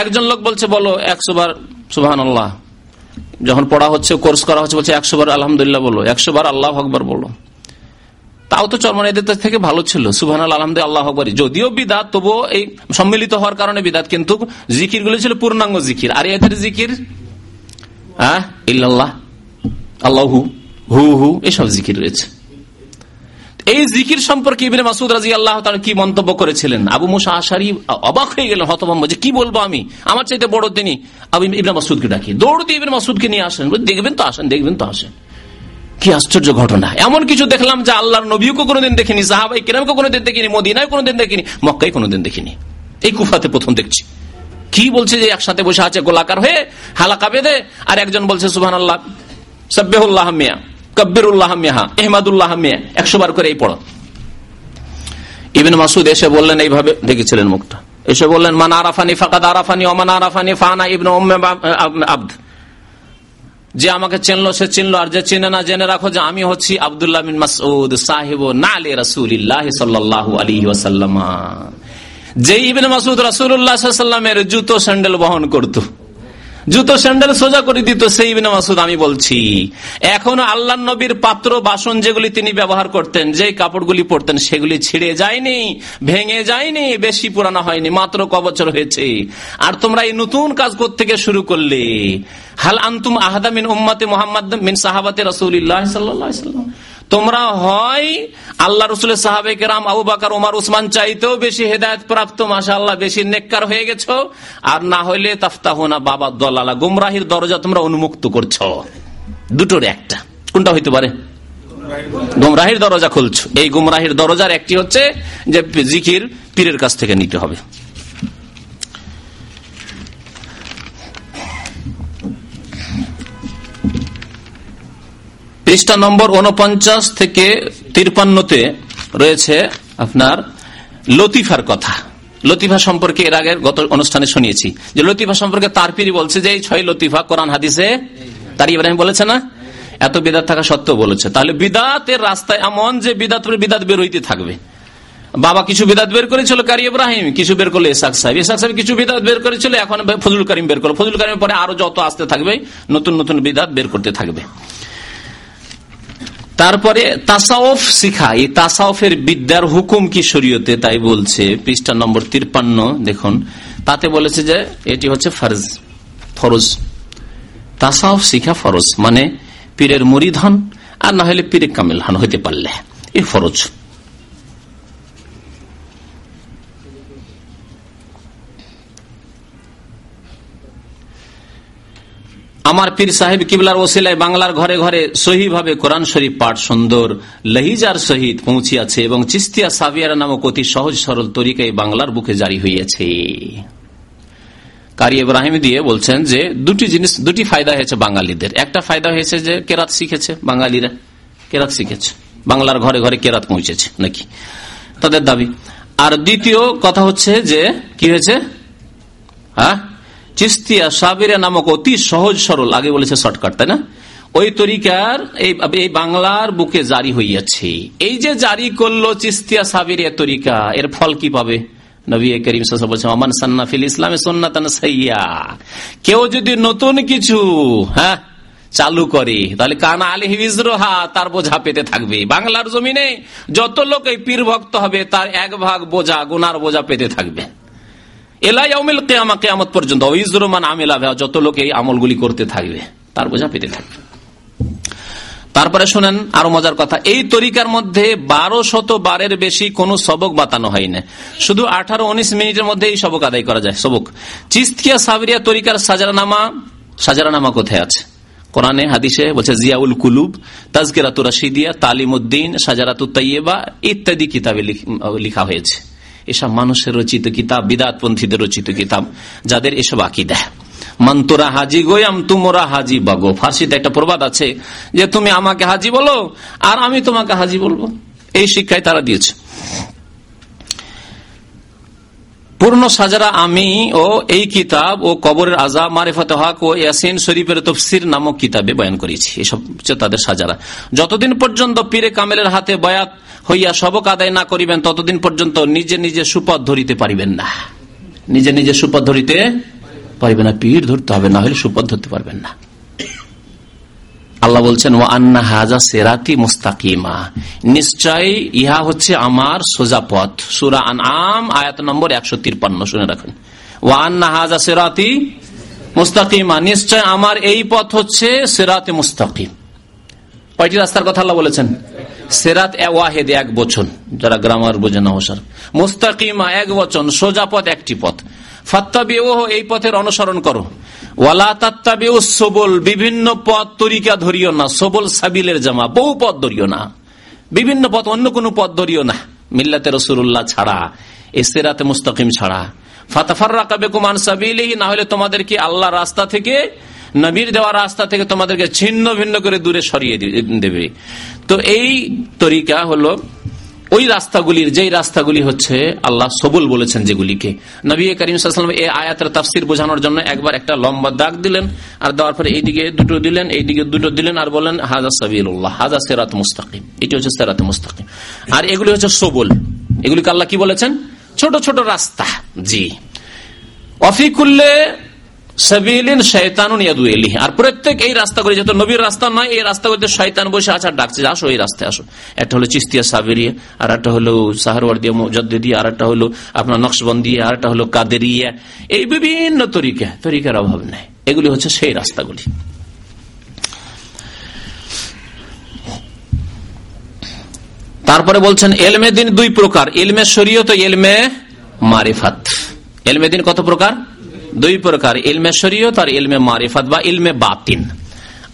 একজন লোক বলছে, বলো একশো বার সুবাহ যখন পড়া হচ্ছে, কোর্স করা হচ্ছে, বলছে একশো বার আলহামদুলিল্লাহ বলো। একশো বার আল্লাহ আকবর বলো। তাও তো চরমানাইদের থেকে ভালো ছিল। সুবাহ আলহামদ আল্লাহ আকবর। যদিও বিদাত, তবুও এই সম্মিলিত হওয়ার কারণে বিদাত, কিন্তু জিকিরগুলো ছিল পূর্ণাঙ্গ জিকির। আর এদের জিকির হ্যাঁ আল্লাহ, হু হু, এসব জিকির রয়েছে। এই জিকির সম্পর্কে ইবিন মাসুদ রাজি আল্লাহ কি মন্তব্য করেছিলেন? আবু মুসা আশারি অবাক হয়ে গেলেন, হতভম্ব, যে কি বলব আমি? আমার চাইতে বড় তিনি আবু ইবনা মাসুদকে ডাকি। দৌড়তে ইবিন মাসুদকে নিয়ে আসেন। দেখবেন তো আসেন, দেখবেন তো আসেন। কি আশ্চর্য ঘটনা। এমন কিছু দেখলাম যে আল্লাহর নবীকে কোনোদিন দেখিনি, সাহাবাই কিরামকে কোনোদিন দেখিনি মদিনায় কোনোদিন দেখিনি মক্কাই কোনোদিন দেখিনি। এই কুফাতে প্রথম দেখছি। কি বলছে যে একসাথে বসে আছে গোলাকার হয়ে, হালাকা বেঁধে, আর একজন বলছে সুহান আল্লাহ সব্বেহুল্লাহ মিয়া, কব্বিরুল্লাহ মিয়া এহমাদুল্লাহ মিয়া, একশো বার করে এই পড়ো। ইবিন মাসুদ এসে বললেন, এইভাবে দেখেছিলেন মুখটা। এসে বললেন, মান আরাফানি ফাকাদ আরাফানি ওমান আরাফানি ফানা ইবন আব্দ। যে আমাকে চিনলো, সে চিনলো, আর যে চিনে না, জেনে রাখো যে আমি হচ্ছি আবদুল্লাহ বিন মাসুদ সাহেব না আলী রাসুলিল্লাহ সাল্লাহ আলী ওয়াসাল্লাম। যে ইবিন মাসুদ রাসুল্লাহামের জুতো স্যান্ডেল বহন করত। জুতো স্যান্ডেল সোজা করে দিত, সেই ইবিন মাসুদ আমি বলছি। এখনও আল্লাহ নবীর পাত্র বাসন যেগুলি তিনি ব্যবহার করতেন যে কাপড়গুলি পরতেন, সেগুলি ছিঁড়ে যায়নি, ভেঙে যায়নি, বেশি পুরানো হয়নি, মাত্র ক হয়েছে। আর তোমরা এই নতুন কাজ থেকে শুরু করলে? হাল আন্তুম আহাদা মিন উম্মাতে মোহাম্মদ মিন সাহাবাতে রসুল্লাহ সাল্লাম। তোমরা হয় আল্লাহ রসুলের সাহাবে কেরাম আবু বাকার ওমার উসমান চাইতেও বেশি হেদায়ত প্রাপ্ত মাসা আল্লাহ বেশি নেককার হয়ে গেছ। আর না হইলে তাফতাহনা বাবা দলালা, গুমরাহির দরজা তোমরা উন্মুক্ত করছ। দুটোর একটা। কোনটা হইতে পারে? গুমরাহির দরজা খুলছো। এই গুমরাহির দরজার একটি হচ্ছে যে জিকির পীরের কাছ থেকে নিতে হবে। পৃষ্ঠা নম্বর উনপঞ্চাশ থেকে তিরপান্নতে রয়েছে আপনার লতিফার কথা। লতিফা সম্পর্কে এর আগের গত অনুষ্ঠানে শুনিয়েছি। যে লতিফা সম্পর্কে তার পিরি বলছে যে, এই ছয় লতিফা কোরআন হাদিসে তার ইব্রাহিম বলেছে না? এত বিদাত থাকা সত্ত্বেও বলেছে। তাহলে বিদাতের রাস্তায় এমন যে বিদাত বিদাত বের হইতে থাকবে। বাবা কিছু বিদাত বের করেছিল কারি ইব্রাহিম? কিছু বের করল ইসাক সাহেব। ইসাক সাহেব কিছু বিদাত বের করেছিল, এখন ফজুল করিম বের করল। ফজুল করিমের পরে আরও যত আসতে থাকবে, নতুন নতুন বিদাত বের করতে থাকবে। তারপরে তাসাওফ শিখা এই তাসাওফের বিদ্যার হুকুম কি শরীয়তে? তাই বলছে, পৃষ্ঠা নম্বর তিরপান্ন, দেখুন। তাতে বলেছে যে, এটি হচ্ছে ফরজ ফরজ। তাসাওফ শিখা ফরজ মানে পীরের মরিধন আর না হলে পীরে কামিল হান হইতে পারলে। এ ফরজ। আমার পীর সাহেব কিবলার ওসিলায় বাংলার ঘরে ঘরে সহি ভাবে কোরআন শরীফ পাঠ সুন্দর, লহিজার সহিত পৌঁছিয়াছে এবং চিস্তিয়া সাবিয়ারা নামক অতি সহজ সরল তরিকায় বাংলার বুকে জারি হইয়াছে। কারি ইব্রাহিম দিয়ে বলছেন যে, দুটি জিনিস, দুটি ফায়দা হয়েছে বাঙালিদের। একটা ফায়দা হয়েছে যে, কেরাত শিখেছে বাঙালিরা। কেরাত শিখেছে। বাংলার ঘরে ঘরে কেরাত পৌঁছেছে নাকি? তাদের দাবি। আর দ্বিতীয় কথা হচ্ছে যে, কি হয়েছে? হ্যাঁ? চিস্তিয়া সাবিরা নামক অতি সহজ সরল, আগে বলেছে শর্টকাট, তাই না? ওই তরিকার এই বাংলার বুকে জারি হইয়াছে। এই যে জারি করল চিস্তিয়া সাবিরিয়া তরিকা, এর ফল কি পাবে? নবী করিম বলছেন সান্নাফিল ইসলামে সন্ন্যাতান সাইয়া কেউ যদি নতুন কিছু হ্যাঁ চালু করে, তাহলে কানা আলী হিজরোহা তার বোঝা পেতে থাকবে। বাংলার জমিনে যত লোক এই পীর ভক্ত হবে, তার এক ভাগ বোঝা, গুনার বোঝা পেতে থাকবে। এলাইমিল কেয়ামা, কেয়ামত পর্যন্ত। ইজরমান আমেলা যত লোক এই আমলগুলি করতে থাকবে, তার বোঝা পেতে থাকবে। তারপরে শোনেন আরও মজার কথা, এই তরিকার মধ্যে বারো শত বারের বেশি কোন সবক বাতানো হয় না শুধু আঠারো, উনিশ মিনিটের মধ্যে এই সবক আদায় করা যায়, সবক। চিস্তিয়া সাবরিয়া তরিকার সাজারানামা সাজারানামা কোথায় আছে? কোরআনে, হাদিসে বলছে, জিয়াউল কুলুব, তাজকেরাতু রাশিদিয়া তালিম উদ্দিন সাজারাতু তাইয়েবা, ইত্যাদি কিতাবে লিখা হয়েছে। এসব মানুষের রচিত কিতাব, বিদাতপন্থীদের রচিত কিতাব, যাদের এসব আকিদা। মন্তরা হাজি গোয়াম, তুমরা হাজি বাগো। ফার্সিতে একটা প্রবাদ আছে যে, তুমি আমাকে হাজি বলো, আর আমি তোমাকে হাজি বলব। এই শিক্ষায় তারা দিয়েছে। পূর্ণ সাজারা আমি ও এই কিতাব ও কবরের আজা মারেফত হক ও ইয়াসিন শরীফের তফসির নামক কিতাবে বয়ান করেছি। এসব হচ্ছে তাদের সাজারা। যতদিন পর্যন্ত পীরে কামেলের হাতে বয়াত হইয়া সবক আদায় না করিবেন, ততদিন পর্যন্ত নিজে নিজে সুপথ ধরিতে পারিবেন না। নিজে নিজে সুপথ ধরিতে পারিবেন না, পীর ধরতে হবে, না হলে সুপথ ধরতে পারবেন না। আল্লাহ বলছেন ও আন্না হাজা সেরাতি মুস্তাকিমা। নিশ্চয় ইহা হচ্ছে আমার সোজা পথ। সুরা আন আম আয়াত নম্বর একশো তিরপান্ন শুনে রাখেন। ও আন্না হাজা সেরাতি মুস্তাকিমা। নিশ্চয় আমার এই পথ হচ্ছে সেরাতে মুস্তাকিম। কয়টি রাস্তার কথা আল্লাহ বলেছেন? সেরাত ওয়াহেদ এক বচন, যারা গ্রামার বোঝে না হোসার। মুস্তাকিমা এক বচন, সোজা পথ একটি পথ। ফাত্তাবি এই পথের অনুসরণ করো। ওয়ালা তাত্তাবি সবল, বিভিন্ন পথ তরিকা ধরিও না, সবল সাবিলের জামা, বহু পথ ধরিও না। বিভিন্ন পথ, অন্য কোন পথ ধরিও না। মিল্লাতে রসুল্লাহ ছাড়া এসেরাতে মুস্তাকিম ছাড়া। ফাতাফার রাকাবে কুমান সাবিলি না হলে তোমাদেরকে আল্লাহ রাস্তা থেকে, নবীর দেওয়া রাস্তা থেকে তোমাদেরকে ছিন্ন ভিন্ন করে দূরে সরিয়ে দেবে। তো এই তরিকা হলো ওই রাস্তাগুলির, যেই রাস্তাগুলি হচ্ছে আল্লাহ সবুল বলেছেন যেগুলিকে। নবী করিম এই আয়াতের তাফসির বোঝানোর জন্য একবার একটা লম্বা দাগ দিলেন আর দেওয়ার পরে এইদিকে দুটো দিলেন, এইদিকে দুটো দিলেন আর বলেন হাজা সাবিল্লাহ হাজা সেরাত মুস্তাকিম। এটি হচ্ছে সেরাত মুস্তাকিম। আর এগুলি হচ্ছে সবুল। এগুলিকে আল্লাহ কি বলেছেন? ছোট ছোট রাস্তা। জি। অফিকুল্লে আর প্রত্যেক এই রাস্তাগুলি যেহেতু নবীর রাস্তা রাস্তাগুলিতে শয়তান বসে ডাকছে, আসো এই আসো। একটা হলো চিস্তিয়া হলো আপনার আর একটা কাদেরিয়া। এই বিভিন্ন তরিকা, তরিকার অভাব এগুলি হচ্ছে সেই রাস্তাগুলি। তারপরে বলছেন, এলমে দিন দুই প্রকার। এলমে শরীয়ত, এলমে মারিফাত। এলমে দিন কত প্রকার? দুই প্রকার, ইলমে শরীয়ত আর ইলমে মারিফাত বা ইলমে বাতিন।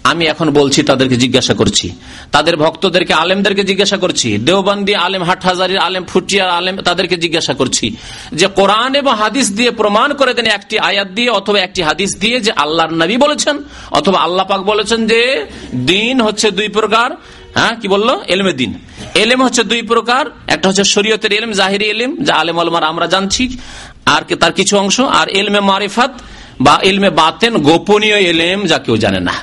আমি এখন বলছি, তাদেরকে জিজ্ঞাসা করছি। তাদের ভক্তদেরকে, আলেমদেরকে জিজ্ঞাসা করছি। দেওবন্দি আলেম হাটহাজারির আলেম, ফুটিয়ার আলেম, তাদেরকে জিজ্ঞাসা করছি যে কোরআন এবং হাদিস দিয়ে প্রমাণ করে দেন একটি আয়াত দিয়ে অথবা একটি হাদিস দিয়ে যে আল্লাহর নবী বলেছেন অথবা আল্লাহ পাক বলেছেন যে দিন হচ্ছে দুই প্রকার। হ্যাঁ কি বলল? এলমে দিন। এলেম হচ্ছে দুই প্রকার। একটা হচ্ছে শরীয়তের এলেম জাহিরি এলেম যা আলেম আলমার আমরা জানছি। আর তার কিছু অংশ? আর এলমে মারিফাত বা এলমে বাতেন গোপনীয় এলেম যা কেউ জানে না।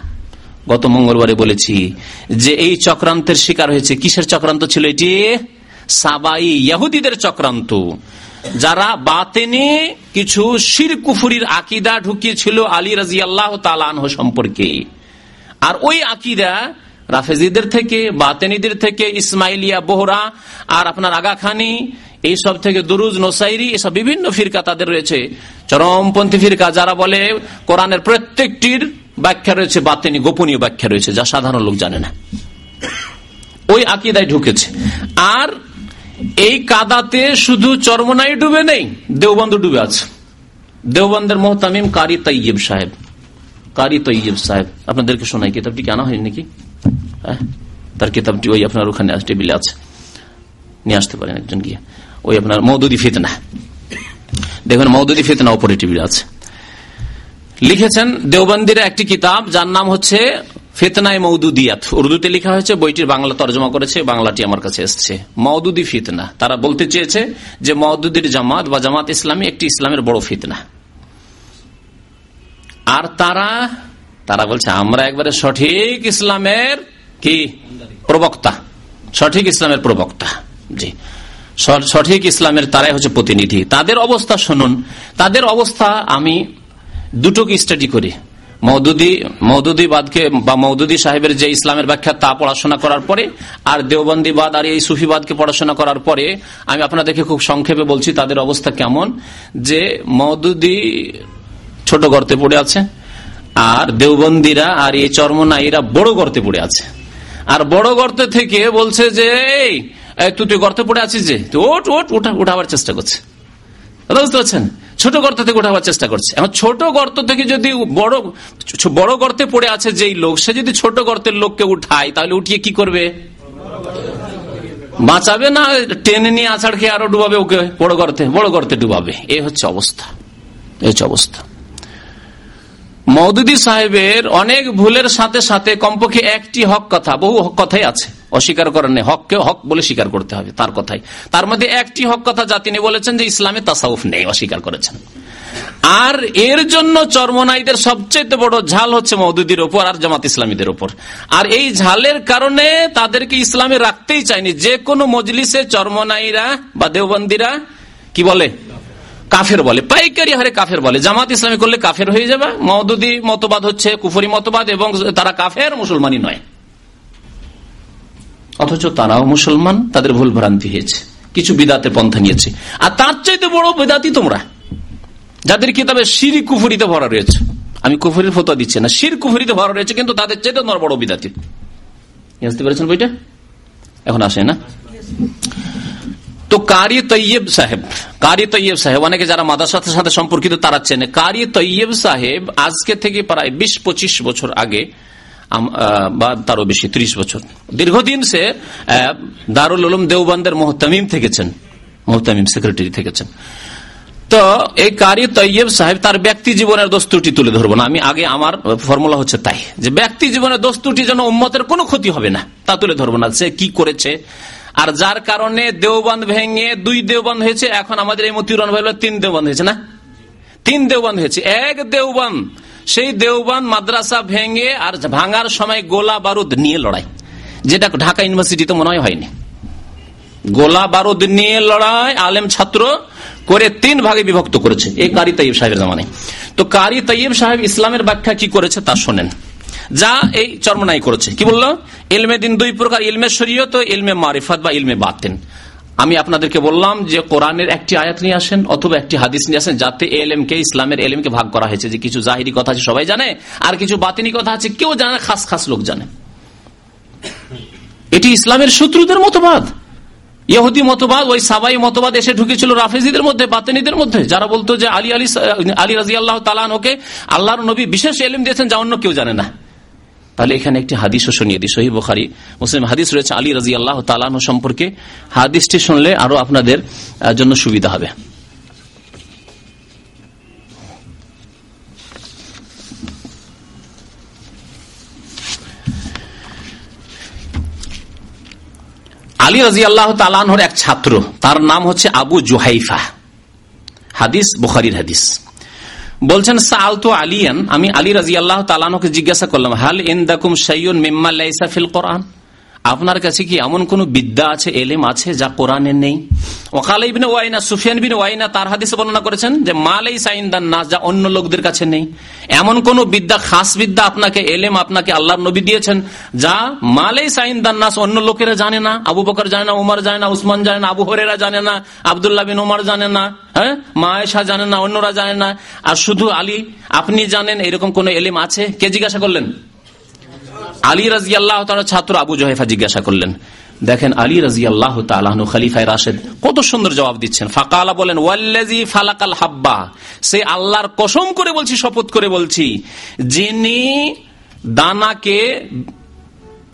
গত মঙ্গলবারে বলেছি যে এই চক্রান্তের শিকার হয়েছে। কিসের চক্রান্ত ছিল এটি? সাবাই ইয়াহুদিদের চক্রান্ত। যারা বাতেনে কিছু শির কুফুরির আকিদা ঢুকিয়েছিল আলী রাজি আল্লাহ তালানহ সম্পর্কে। আর ওই আকিদা রাফেজিদের থেকে, বাতেনিদের থেকে, ইসমাইলিয়া, বোহরা, আর আপনার আগাখানি, এইসব থেকে দুরুজ, নোসাইরি, এসব বিভিন্ন ফিরকা তাদের রয়েছে। চরমপন্থী ফিরকা যারা বলে, কোরআনের প্রত্যেকটির ব্যাখ্যা রয়েছে, বাতেনি গোপনীয় ব্যাখ্যা রয়েছে, যা সাধারণ লোক জানে না। ওই আকিদায় ঢুকেছে। আর এই কাদাতে শুধু চরমনাই ডুবে নেই দেওবন্ধ ডুবে আছে। দেওবন্দের মোহতামিম কারি তৈব সাহেব। কারি তৈব সাহেব, আপনাদেরকে শোনাই, কিতাবটি কেনা হয়নি নাকি? হ্যাঁ তার কিতাবটি ওই আপনার ওখানে টেবিলে আছে। নিয়ে আসতে পারেন একজন গিয়ে। ওই আপনার মৌদুদি ফিতনা। দেখবেন মৌদুদি ফিতনা অপারেটিভ আছে। লিখেছেন, দেওবন্দির একটি কিতাব, যার নাম হচ্ছে ফিতনায় মৌদুদিয়াত উর্দুতে লেখা হয়েছে, বইটির বাংলা তর্জমা করেছে, বাংলাটি আমার কাছে এসছে। মৌদুদি ফিতনা। তারা বলতে চেয়েছে যে মৌদুদির জামাত বা জামাত ইসলামী একটি ইসলামের বড় ফিতনা। আর তারা তারা বলছে, আমরা একবারে সঠিক ইসলামের কি? প্রবক্তা। সঠিক ইসলামের প্রবক্তা। জি। সঠিক ইসলামের তারাই হচ্ছে প্রতিনিধি। তাদের অবস্থা শুনুন। তাদের অবস্থা, আমি দুটোকে স্টাডি করি। মৌদুদি, মৌদুদিবাদকে বা মৌদুদি সাহেবের যে ইসলামের ব্যাখ্যা, তা পড়াশোনা করার পরে, আর দেওবন্দিবাদ আর এই সুফিবাদকে পড়াশোনা করার পরে, আমি আপনাদেরকে খুব সংক্ষেপে বলছি তাদের অবস্থা কেমন? যে মৌদুদি ছোট গর্তে পড়ে আছে। আর দেওবন্দিরা আর এই চর্মনাইরা বড় গর্তে পড়ে আছে। আর বড় গর্তে থেকে বলছে যে তুই তুই গর্তে পড়ে আছিস যে? ওট ওট উঠা উঠাবার চেষ্টা করছে। বুঝতে পারছেন? ছোট গর্ত থেকে উঠাবার চেষ্টা করছে। এখন ছোট গর্ত থেকে যদি বড় বড় গর্তে পড়ে আছে যেই লোক, সে যদি ছোট গর্তের লোককে উঠায়, তাহলে উঠিয়ে কি করবে? বাঁচাবে না? টেনে নিয়ে আছাড় খেয়ে আরও ডুবাবে ওকে? বড় গর্তে বড় গর্তে ডুবাবে। এই হচ্ছে অবস্থা। এই হচ্ছে অবস্থা। মৌদুদি সাহেবের অনেক ভুলের সাথে সাথে কমপক্ষে একটি হক কথা, বহু হক কথাই আছে। অস্বীকার করেন নেই। হক বলে স্বীকার করতে হবে তার কথাই। তার মধ্যে একটি হক কথা যা তিনি বলেছেন যে ইসলামে তাসাউফ নেই, অস্বীকার করেছেন। আর এর জন্য চর্মনাইদের সবচেয়ে বড় ঝাল হচ্ছে মৌদুদির ওপর আর জামাত ইসলামীদের ওপর। আর এই ঝালের কারণে তাদেরকে ইসলামে রাখতেই চায়নি। যে কোনো মজলিসে চর্মনাইরা বা দেওবন্দিরা, কি বলে? কাফের বলে, পাইকারি হারে কাফের বলে, জামাত ইসলামী করলে কাফের হয়ে যাবে মহদুদি মতবাদ হচ্ছে, কুফরি মতবাদ, এবং তারা কাফের, মুসলমানই নয়। অথচ তারাও মুসলমান, তাদের ভুল ভ্রান্তি হয়েছে, কিছু বিদাতে পন্থা নিয়েছে। আর তার চাইতে বড় বিদাতি তোমরা, যাদের কিতাবে শির কুফুরিতে ভরা রয়েছে। আমি কুফুরির ফতোয়া দিচ্ছি না, শির কুফুরিতে ভরা রয়েছে, কিন্তু তাদের চাইতে তোমার বড় বিদাতি। বুঝতে পেরেছেন বইটা? এখন আসে না? তো কারি তৈয়ব সাহেব কারি তৈয়ব সাহেব, অনেকে যারা মাদার সাথে সম্পর্কিত তারা চেনে। কারি তৈয়ব সাহেব আজকে থেকে প্রায় বিশ পঁচিশ বছর আগে বা তারও বেশি, ত্রিশ বছর। দীর্ঘদিন সে দারুল উলুম দেওবন্দের মোহতামিম থেকেছেন, মোহতামিম সেক্রেটারি থেকেছেন। তো এই কারি তৈয়ব সাহেব তার ব্যক্তি জীবনের দোস্তুটি তুলে ধরবো না। আমি আগে আমার ফর্মুলা হচ্ছে তাই। যে ব্যক্তি জীবনের দোস্তুটি যেন উম্মতের কোনো ক্ষতি হবে না, তা তুলে ধরবো না। সে কি করেছে আর যার কারণে দেওবন্ধ ভেঙে দুই দেওবন্ধ হয়েছে, এখন আমাদের এই মতিউরান ভাই তিন দেওবন্ধ হয়েছে না? তিন দেওবন্ধ হয়েছে। এক দেওবন্ধ সেই দেওবন্ধ মাদ্রাসা ভেঙে আর ভাঙার সময় গোলা বারুদ নিয়ে লড়াই, যেটা ঢাকা ইউনিভার্সিটিতে মনে হয় হয়নি। গোলা বারুদ নিয়ে লড়াই, আলেম ছাত্র করে তিন ভাগে বিভক্ত করেছে, এই কারি তাইব সাহেবের জামানে তো কারি তাইব সাহেব ইসলামের ব্যাখ্যা কি করেছে তা শোনেন। যা এই চর্মনাই করেছে। কি বলল? এলমে দিন দুই প্রকার, ইলমে শরীয়ত, ইলমে মারিফাত বা ইলমে বাতেন। আমি আপনাদেরকে বললাম যে কোরআনের একটি আয়াত নিয়ে আসেন অথবা একটি হাদিস নিয়ে আসেন যাতে এলএম কে ইসলামের এলএম কে ভাগ করা হয়েছে। যে কিছু জাহিরি কথা আছে সবাই জানে, আর কিছু বাতিনি কথা আছে কেউ জানে খাস খাস লোক জানে। এটি ইসলামের শত্রুদের মতবাদ। ইহুদি মতবাদ, ওই সাবাই মতবাদ এসে ঢুকেছিল রাফেজিদের মধ্যে, বাতেনিদের মধ্যে। যারা বলতো যে আলী আলী আলী রাজি আল্লাহ তালানকে আল্লাহর নবী বিশেষ এলিম দিয়েছেন যা অন্য কেউ জানে না। তাহলে এখানে একটি হাদিসও শুনিয়ে দিই সহি বোখারি। মুসলিম হাদিস রয়েছে, আলী রাজি আল্লাহ তালানো সম্পর্কে। হাদিসটি শুনলে আরও আপনাদের জন্য সুবিধা হবে। আলী রাজি আল্লাহ তালানহর এক ছাত্র, তার নাম হচ্ছে আবু জুহাইফা। হাদিস, বুখারির হাদিস। বলছেন সালতো আলিয়ান। আমি আলী রাজি আল্লাহ জিজ্ঞাসা করলাম, হাল ইন ইন্দাকুম সৈয়ন মিম্মা লাইসা ফিল কোরআন? আপনার কাছে কি এমন কোন বিদ্যা আছে, এলেম আছে যা কোরআনে নেই? ওকাল ওয়াইনা, সুফিয়ান বিন ওয়াইনা তার হাদিসে বর্ণনা করেছেন যে, মালাই সাইন্দান না যা অন্য লোকদের কাছে নেই। এমন কোন বিদ্যা, খাস বিদ্যা আপনাকে, এলেম আপনাকে আল্লাহর নবী দিয়েছেন যা মালাই সাইন্দান নাস অন্য লোকেরা জানে না। আবু বকর জানে না, উমার জানে না, উসমান জানে না, আবু হরেরা জানে না, আবদুল্লাহ বিন উমার জানে না হ্যাঁ? মায়েশা জানে না, অন্যরা জানে না। আর শুধু আলী, আপনি জানেন এরকম কোন এলেম আছে? কে জিজ্ঞাসা করলেন? আলী রাজি আল্লাহ ছাত্র আবু জহেফা জিজ্ঞাসা করলেন, দেখেন আলী রাজি আল্লাহ তালু খালিফায় রাশেদ কত সুন্দর জবাব দিচ্ছেন। ফাকালা বলেন ওয়াল্লাজি ফালাকাল হাব্বা, সে আল্লাহর কসম করে বলছি, শপথ করে বলছি, যিনি দানাকে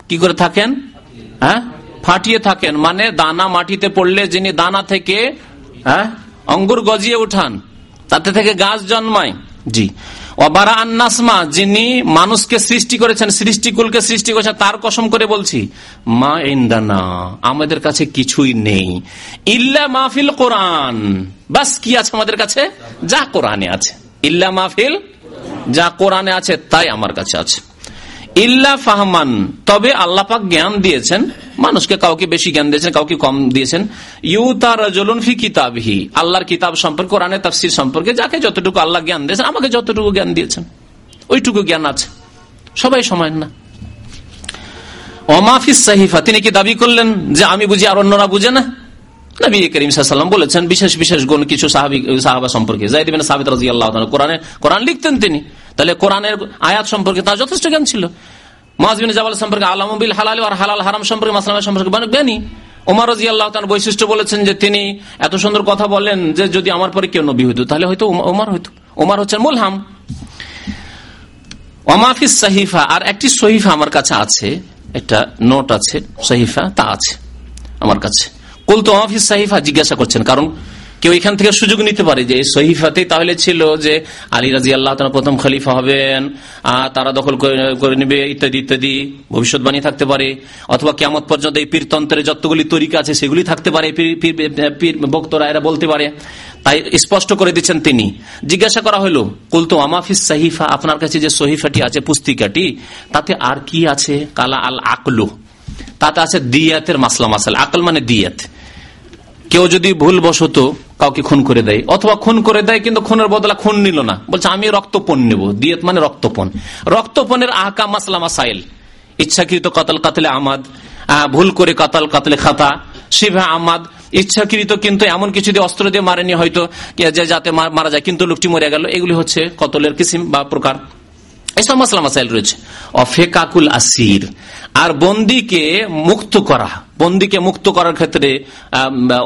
কি করে থাকেন? হ্যাঁ? ফাটিয়ে থাকেন মানে দানা মাটিতে পড়লে যিনি দানা থেকে হ্যাঁ অঙ্গুর গজিয়ে উঠান, তাতে থেকে গাছ জন্মায়। জি। অবারা আন্নাসমা, যিনি মানুষকে সৃষ্টি করেছেন সৃষ্টিকুলকে সৃষ্টি করেছেন, তার কসম করে বলছি, মা ইন্দানা, আমাদের কাছে কিছুই নেই। ইল্লা মাহফিল কোরআন। বাস, কি আছে আমাদের কাছে? যা কোরআনে আছে। ইল্লা মাহফিল যা কোরআনে আছে, তাই আমার কাছে আছে। ইল্লা ফাহমান, তবে আল্লাপাক জ্ঞান দিয়েছেন, মানুষকে কাউকে বেশি জ্ঞান দিয়েছেন, কাউকে কম দিয়েছেন। ইউ তার ফি কিতাবহি, আল্লাহর কিতাব সম্পর্কে, কোরআনের তাফসির সম্পর্কে যাকে যতটুকু আল্লাহ জ্ঞান দিয়েছেন, আমাকে যতটুকু জ্ঞান দিয়েছেন। ওইটুকু জ্ঞান আছে। সবাই সমান না। অমাফিস সাহিফা, তিনি কি দাবি করলেন যে আমি বুঝি আর অন্যরা বুঝে না? করিম সাল্লাম বলেছেন, বিশেষ বিশেষ গুণ কিছু সাহাবি সাহাবা সম্পর্কে। কোরআনে কোরআন লিখতেন তিনি। তাহলে কোরআনের আয়াত সম্পর্কে তার যথেষ্ট জ্ঞান ছিল। সম্পর্কে আলমবিল হালাল আর হালাল হারাম সম্পর্কে সম্পর্কে জ্ঞানী। ওমর রাজি আল্লাহ তার বৈশিষ্ট্য বলেছেন যে তিনি এত সুন্দর কথা বলেন যে যদি আমার পরে কেউ নবী তাহলে হয়তো হইতো। হচ্ছেন সাহিফা, আর একটি সহিফা আমার কাছে আছে, একটা নোট আছে, সহিফা তা আছে আমার কাছে। কুল তো ওমাফিস সাহিফা, জিজ্ঞাসা করছেন, কারণ কেউ এখান থেকে সুযোগ নিতে পারে যে সহিফাতে তাহলে ছিল যে আলী রাজি আল্লাহ প্রথম খলিফা হবেন তারা দখল করে নেবে ইত্যাদি ইত্যাদি, ভবিষ্যৎবাণী থাকতে পারে, অথবা কেমন পর্যন্ত এই পীরতন্ত্রের যতগুলি তরিকা আছে সেগুলি থাকতে পারে বক্তরা এরা বলতে পারে। তাই স্পষ্ট করে দিচ্ছেন তিনি। জিজ্ঞাসা করা হলো, কুলতো আমাফিস সাহিফা? আপনার কাছে যে সহিফাটি আছে, পুস্তিকাটি, তাতে আর কি আছে? কালা আল আকলু তাতে আছে দিয়াতের মাসলা মাসাল আকল মানে দিয়াত। কেউ যদি ভুল বসত কাউকে খুন করে দেয়, অথবা খুন করে দেয়, কিন্তু খুনের বদলা খুন নিল না। বলছে, আমি রক্তপণ নেব। দিয়ত মানে রক্তপণ। রক্তপণের আহকা মাসলা মাসাইল। ইচ্ছাকৃত কাতাল কাতলে আমাদ ভুল করে কাতাল কাতলে খাতা, শিভা আমাদ। ইচ্ছাকৃত কিন্তু এমন কিছু দিয়ে অস্ত্র দিয়ে মারেনি হয়তো যাতে মারা যায়, কিন্তু লোকটি মরে গেল। এগুলি হচ্ছে কতলের কিসিম বা প্রকার। এসব মাসলা মাসাইল রয়েছে। অফেকাকুল আসির। আর বন্দিকে মুক্ত করা। বন্দিকে মুক্ত করার ক্ষেত্রে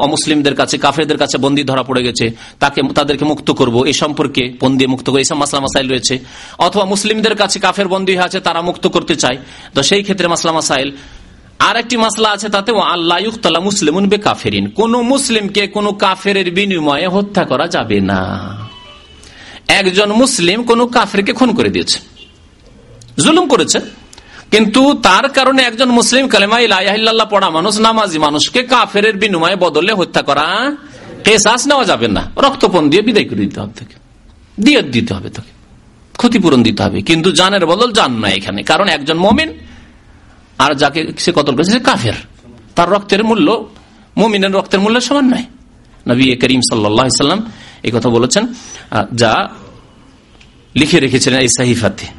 অমুসলিমদের কাছে, কাফেরদের কাছে বন্দি ধরা পড়ে গেছে। তাকে তাদেরকে মুক্ত করব। এই সম্পর্কে বন্দি মুক্ত করব। এইসব মাসলা মাসাইল রয়েছে। অথবা মুসলিমদের কাছে কাফের বন্দি আছে, তারা মুক্ত করতে চায়। তো সেই ক্ষেত্রে মাসলা মাসাইল আর একটি মাসলা আছে তাতে আল্লাহ মুসলিম বে কাফেরিন কোন মুসলিমকে কোন কাফের বিনিময়ে হত্যা করা যাবে না। একজন মুসলিম কোন কাফেরকে খুন করে দিয়েছে। জুলুম করেছে। কিন্তু তার কারণে একজন মুসলিম কালেমা ইলাহিল্লাহ পড়া মানুষ, নামাজি মানুষকে কাফের বিনিময়ে বদলে হত্যা করা কেসাস নেওয়া যাবে না। রক্তপণ দিয়ে বিদায় করে দিতে হবে তাকে। দিয়ে দিতে হবে তাকে। ক্ষতিপূরণ দিতে হবে। কিন্তু জানের বদল জান না এখানে। কারণ একজন মমিন, আর যাকে সে কতল করেছে, সে কাফের। তার রক্তের মূল্য, মমিনের রক্তের মূল্য সমান নয়। নবী করিম সাল্লাম এই কথা বলেছেন যা লিখে রেখেছিলেন এই সাহিফাতে।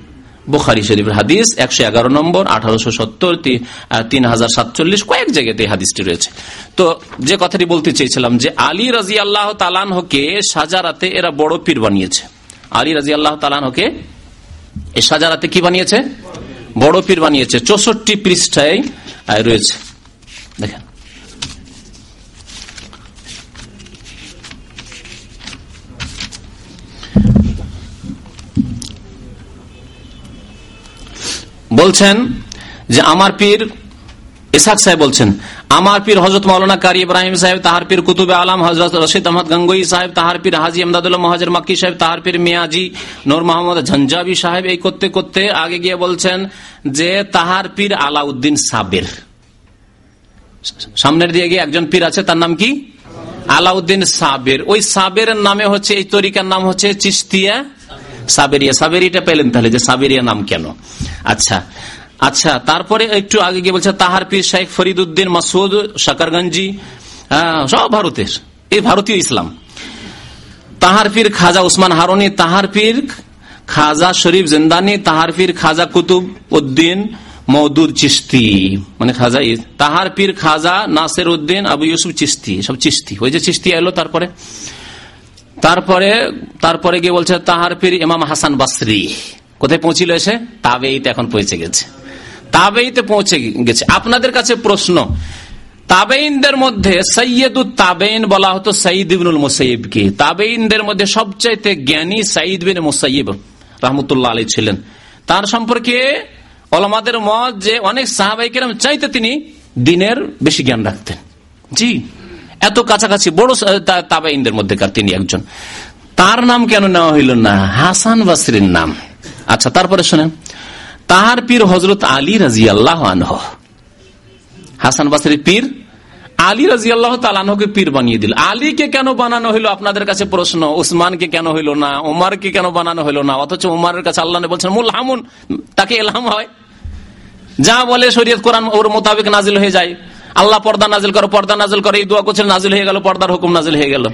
বুখারি শরীফের হাদিস, একশো এগারো নম্বর, আঠারোশো সত্তর তিন হাজার সাতচল্লিশ কয়েক জায়গাতে হাদিসটি রয়েছে। তো যে কথাটি বলতে চেয়েছিলাম যে আলী রাজি আল্লাহ তালানহকে সাজারাতে এরা বড় পীর বানিয়েছে। আলী রাজি আল্লাহ তালানহকে এই সাজারাতে কি বানিয়েছে? বড় পীর বানিয়েছে। চৌষট্টি পৃষ্ঠায় রয়েছে। দেখেন। বলছেন যে আমার পীর ইসাক সাহেব বলছেন, আমার পীর হজরত মৌলানা কারি ইব্রাহিম সাহেব, তাহার পীর কুতুবে আলম হজরত রশিদ আহমদ গঙ্গোই সাহেব, তাহার পীর হাজি আমদাদুল্লাহ মহাজর মক্কি সাহেব, তাহার পীর মিয়াজি নোর মোহাম্মদ ঝঞ্জাবি সাহেব, এই করতে করতে আগে গিয়ে বলছেন যে তাহার পীর আলাউদ্দিন সাবের। সামনের দিয়ে গিয়ে একজন পীর আছে, তার নাম কি? আলাউদ্দিন সাবের। ওই সাবের নামে হচ্ছে, এই তরিকার নাম হচ্ছে চিস্তিয়া সাবেরিয়া। সাবেরিটা পেলেন তাহলে, যে সাবেরিয়া নাম কেন? আচ্ছা। আচ্ছা তারপরে একটু আগে গিয়ে বলছে, তাহার পীর শেখ ফরিদ উদ্দিন মাসুদ সাকারগঞ্জি সব ভারতের, এই ভারতীয় ইসলাম। তাহার পীর খাজা উসমান হারনি, তাহার পীর খাজা শরীফ জিন্দানি, তাহার পীর খাজা কুতুব উদ্দিন মৌদুদ চিস্তি মানে খাজা তাহার পীর খাজা নাসের উদ্দিন আবু ইউসুফ চিস্তি সব চিস্তি ওই যে চিস্তি এলো তারপরে। তারপরে তারপরে গিয়ে বলছে, তাহার পীর ইমাম হাসান বাসরি। কোথায় পৌঁছিল এসে? তাবেইতে এখন পৌঁছে গেছে। তাবেইতে পৌঁছে গেছে। আপনাদের কাছে প্রশ্ন, তাবেইনদের মধ্যে সৈয়দুল তাবেইন বলা হতো সঈদ ইবনুল মুসাইবকে তাবেইনদের মধ্যে সবচাইতে জ্ঞানী সঈদ বিন মুসাইব রহমতুল্লাহ আলী ছিলেন। তার সম্পর্কে অলমাদের মত যে অনেক সাহাবাইকেরাম চাইতে তিনি দিনের বেশি জ্ঞান রাখতেন। জি, এত কাছাকাছি, বড় তাবাইনদের মধ্যেকার তিনি একজন। তার নাম কেন নেওয়া হইল না? হাসান বাসরির নাম। আচ্ছা তারপরে শোনেন। তাহার পীর হজরত আলী রাজি আল্লাহ আনহ। হাসান বাসরির পীর। আলী রাজি আল্লাহ তালানহকে পীর বানিয়ে দিল। আলীকে কেন বানানো হইল? আপনাদের কাছে প্রশ্ন। উসমানকে কেন হইল না? উমারকে কেন বানানো হইল না? অথচ উমারের কাছে আল্লাহ বলছেন মুল হামুন তাকে এলহাম হয়। যা বলে শরীয়ত কোরআন ওর মোতাবেক নাজিল হয়ে যায়। আল্লাহ পর্দা নাজিল করো, পর্দা নাজিল করে, এই দোয়া করছেন, নাজিল হয়ে গেল, পর্দার হুকুম নাজিল হয়ে গেল।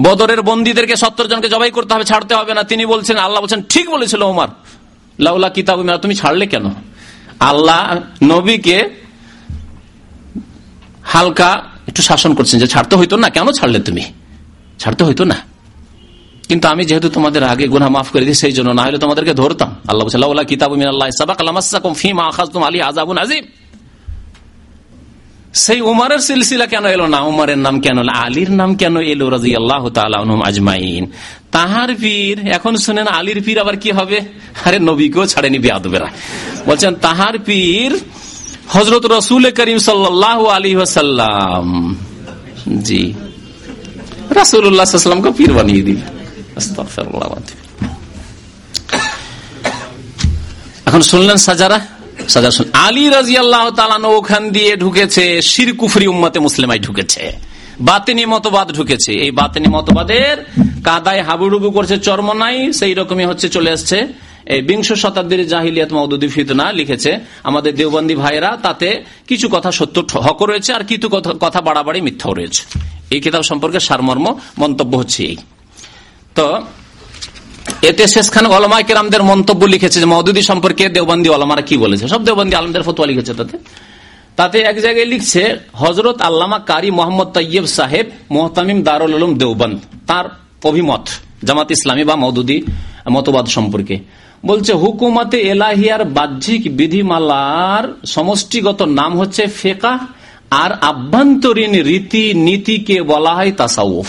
বদরের বন্দীদেরকে সত্তর জনকে জবাই করতে হবে, ছাড়তে হবে না। তিনি বলছেন, আল্লাহ বলছেন, ঠিক বলেছিল ওমার লাউলা কিতাব তুমি ছাড়লে কেন? আল্লাহ নবীকে হালকা একটু শাসন করছেন যে, ছাড়তে হইতো না, কেন ছাড়লে তুমি? ছাড়তে হইতো না। কিন্তু আমি যেহেতু তোমাদের আগে গুনা মাফ করে দিই সেই জন্য না হলে তোমাদেরকে ধরতাম। আল্লাহ বলছে কিতাব আলী আজাবুন আজিম সেই উমারের সিলসিলা কেন এলো না? উমারের নাম কেন আলীর নাম কেন এলো? রাজি আল্লাহ আজমাইন। তাহার পীর, এখন শুনেন আলীর পীর আবার কি হবে? আরে নবীকেও ছাড়েনি বেয়াদবেরা। বলছেন, তাহার পীর হজরত রসুল করিম সাল্লাহ আলী ওসাল্লাম জি। রাসুল্লাহামকে পীর বানিয়ে দিবে। এখন শুনলেন সাজারা? আলী রাজি আল্লাহ ওখান দিয়ে ঢুকেছে শির কুফরি উম্মতে মুসলিমাই ঢুকেছে। বাতিনি মতবাদ ঢুকেছে। এই বাতিনি মতবাদের কাদায় হাবুডুবু করছে চর্ম নাই সেই রকমই হচ্ছে চলে আসছে। এই বিংশ শতাব্দীর জাহিলিয়াত মৌদুদি ফিতনা লিখেছে, আমাদের দেওবন্দি ভাইরা তাতে কিছু কথা সত্য হক রয়েছে আর কিছু কথা বাড়াবাড়ি মিথ্যাও রয়েছে। এই কিতাব সম্পর্কে সারমর্ম, মন্তব্য হচ্ছে এই। তো এতে শেষখান অলমাই কেরামদের মন্তব্য লিখেছে যে মৌদুদি সম্পর্কে দেওবন্দি অলমারা কি বলেছে? সব দেওবন্দি আলমদের ফতোয়া লিখেছে তাতে। তাতে এক জায়গায় লিখছে হজরত আল্লামা কারি মোহাম্মদ তৈয়ব সাহেব মোহতামিম দারুল উলুম দেওবন্দ, তার অভিমত, জামাত ইসলামী বা মৌদুদি মতবাদ সম্পর্কে। বলছে, হুকুমতে এলাহিয়ার বাহ্যিক বিধিমালার সমষ্টিগত নাম হচ্ছে ফেকা আর আভ্যন্তরীণ রীতি নীতিকে বলা হয় তাসাউফ।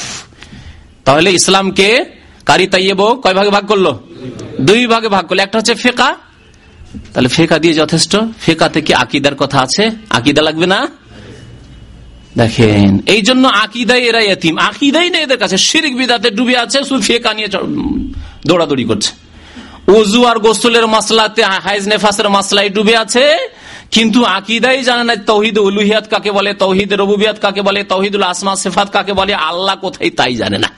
তাহলে ইসলামকে কারি তাইয়েব কয় ভাগে ভাগ করল? দুই ভাগে ভাগ করল। একটা হচ্ছে ফেকা। তাহলে ফেকা দিয়ে যথেষ্ট। ফেকাতে থেকে আকিদার কথা আছে। আকিদা লাগবে না? দেখেন এই জন্য আকিদাই এরা এতিম। আকিদাই না এদের কাছে। শিরিক বিদাতে ডুবে আছে, শুধু ফেকা নিয়ে দৌড়াদৌড়ি করছে। উজু আর গোসলের মাসলাতে হাইজ নেফাসের মাসলাই ডুবে আছে। কিন্তু আকিদাই জানে না তৌহিদ উলুহিয়াত কাকে বলে, তৌহিদ রবুবিয়াত কাকে বলে, তৌহিদুল আসমা সেফাত কাকে বলে, আল্লাহ কোথায় তাই জানে না।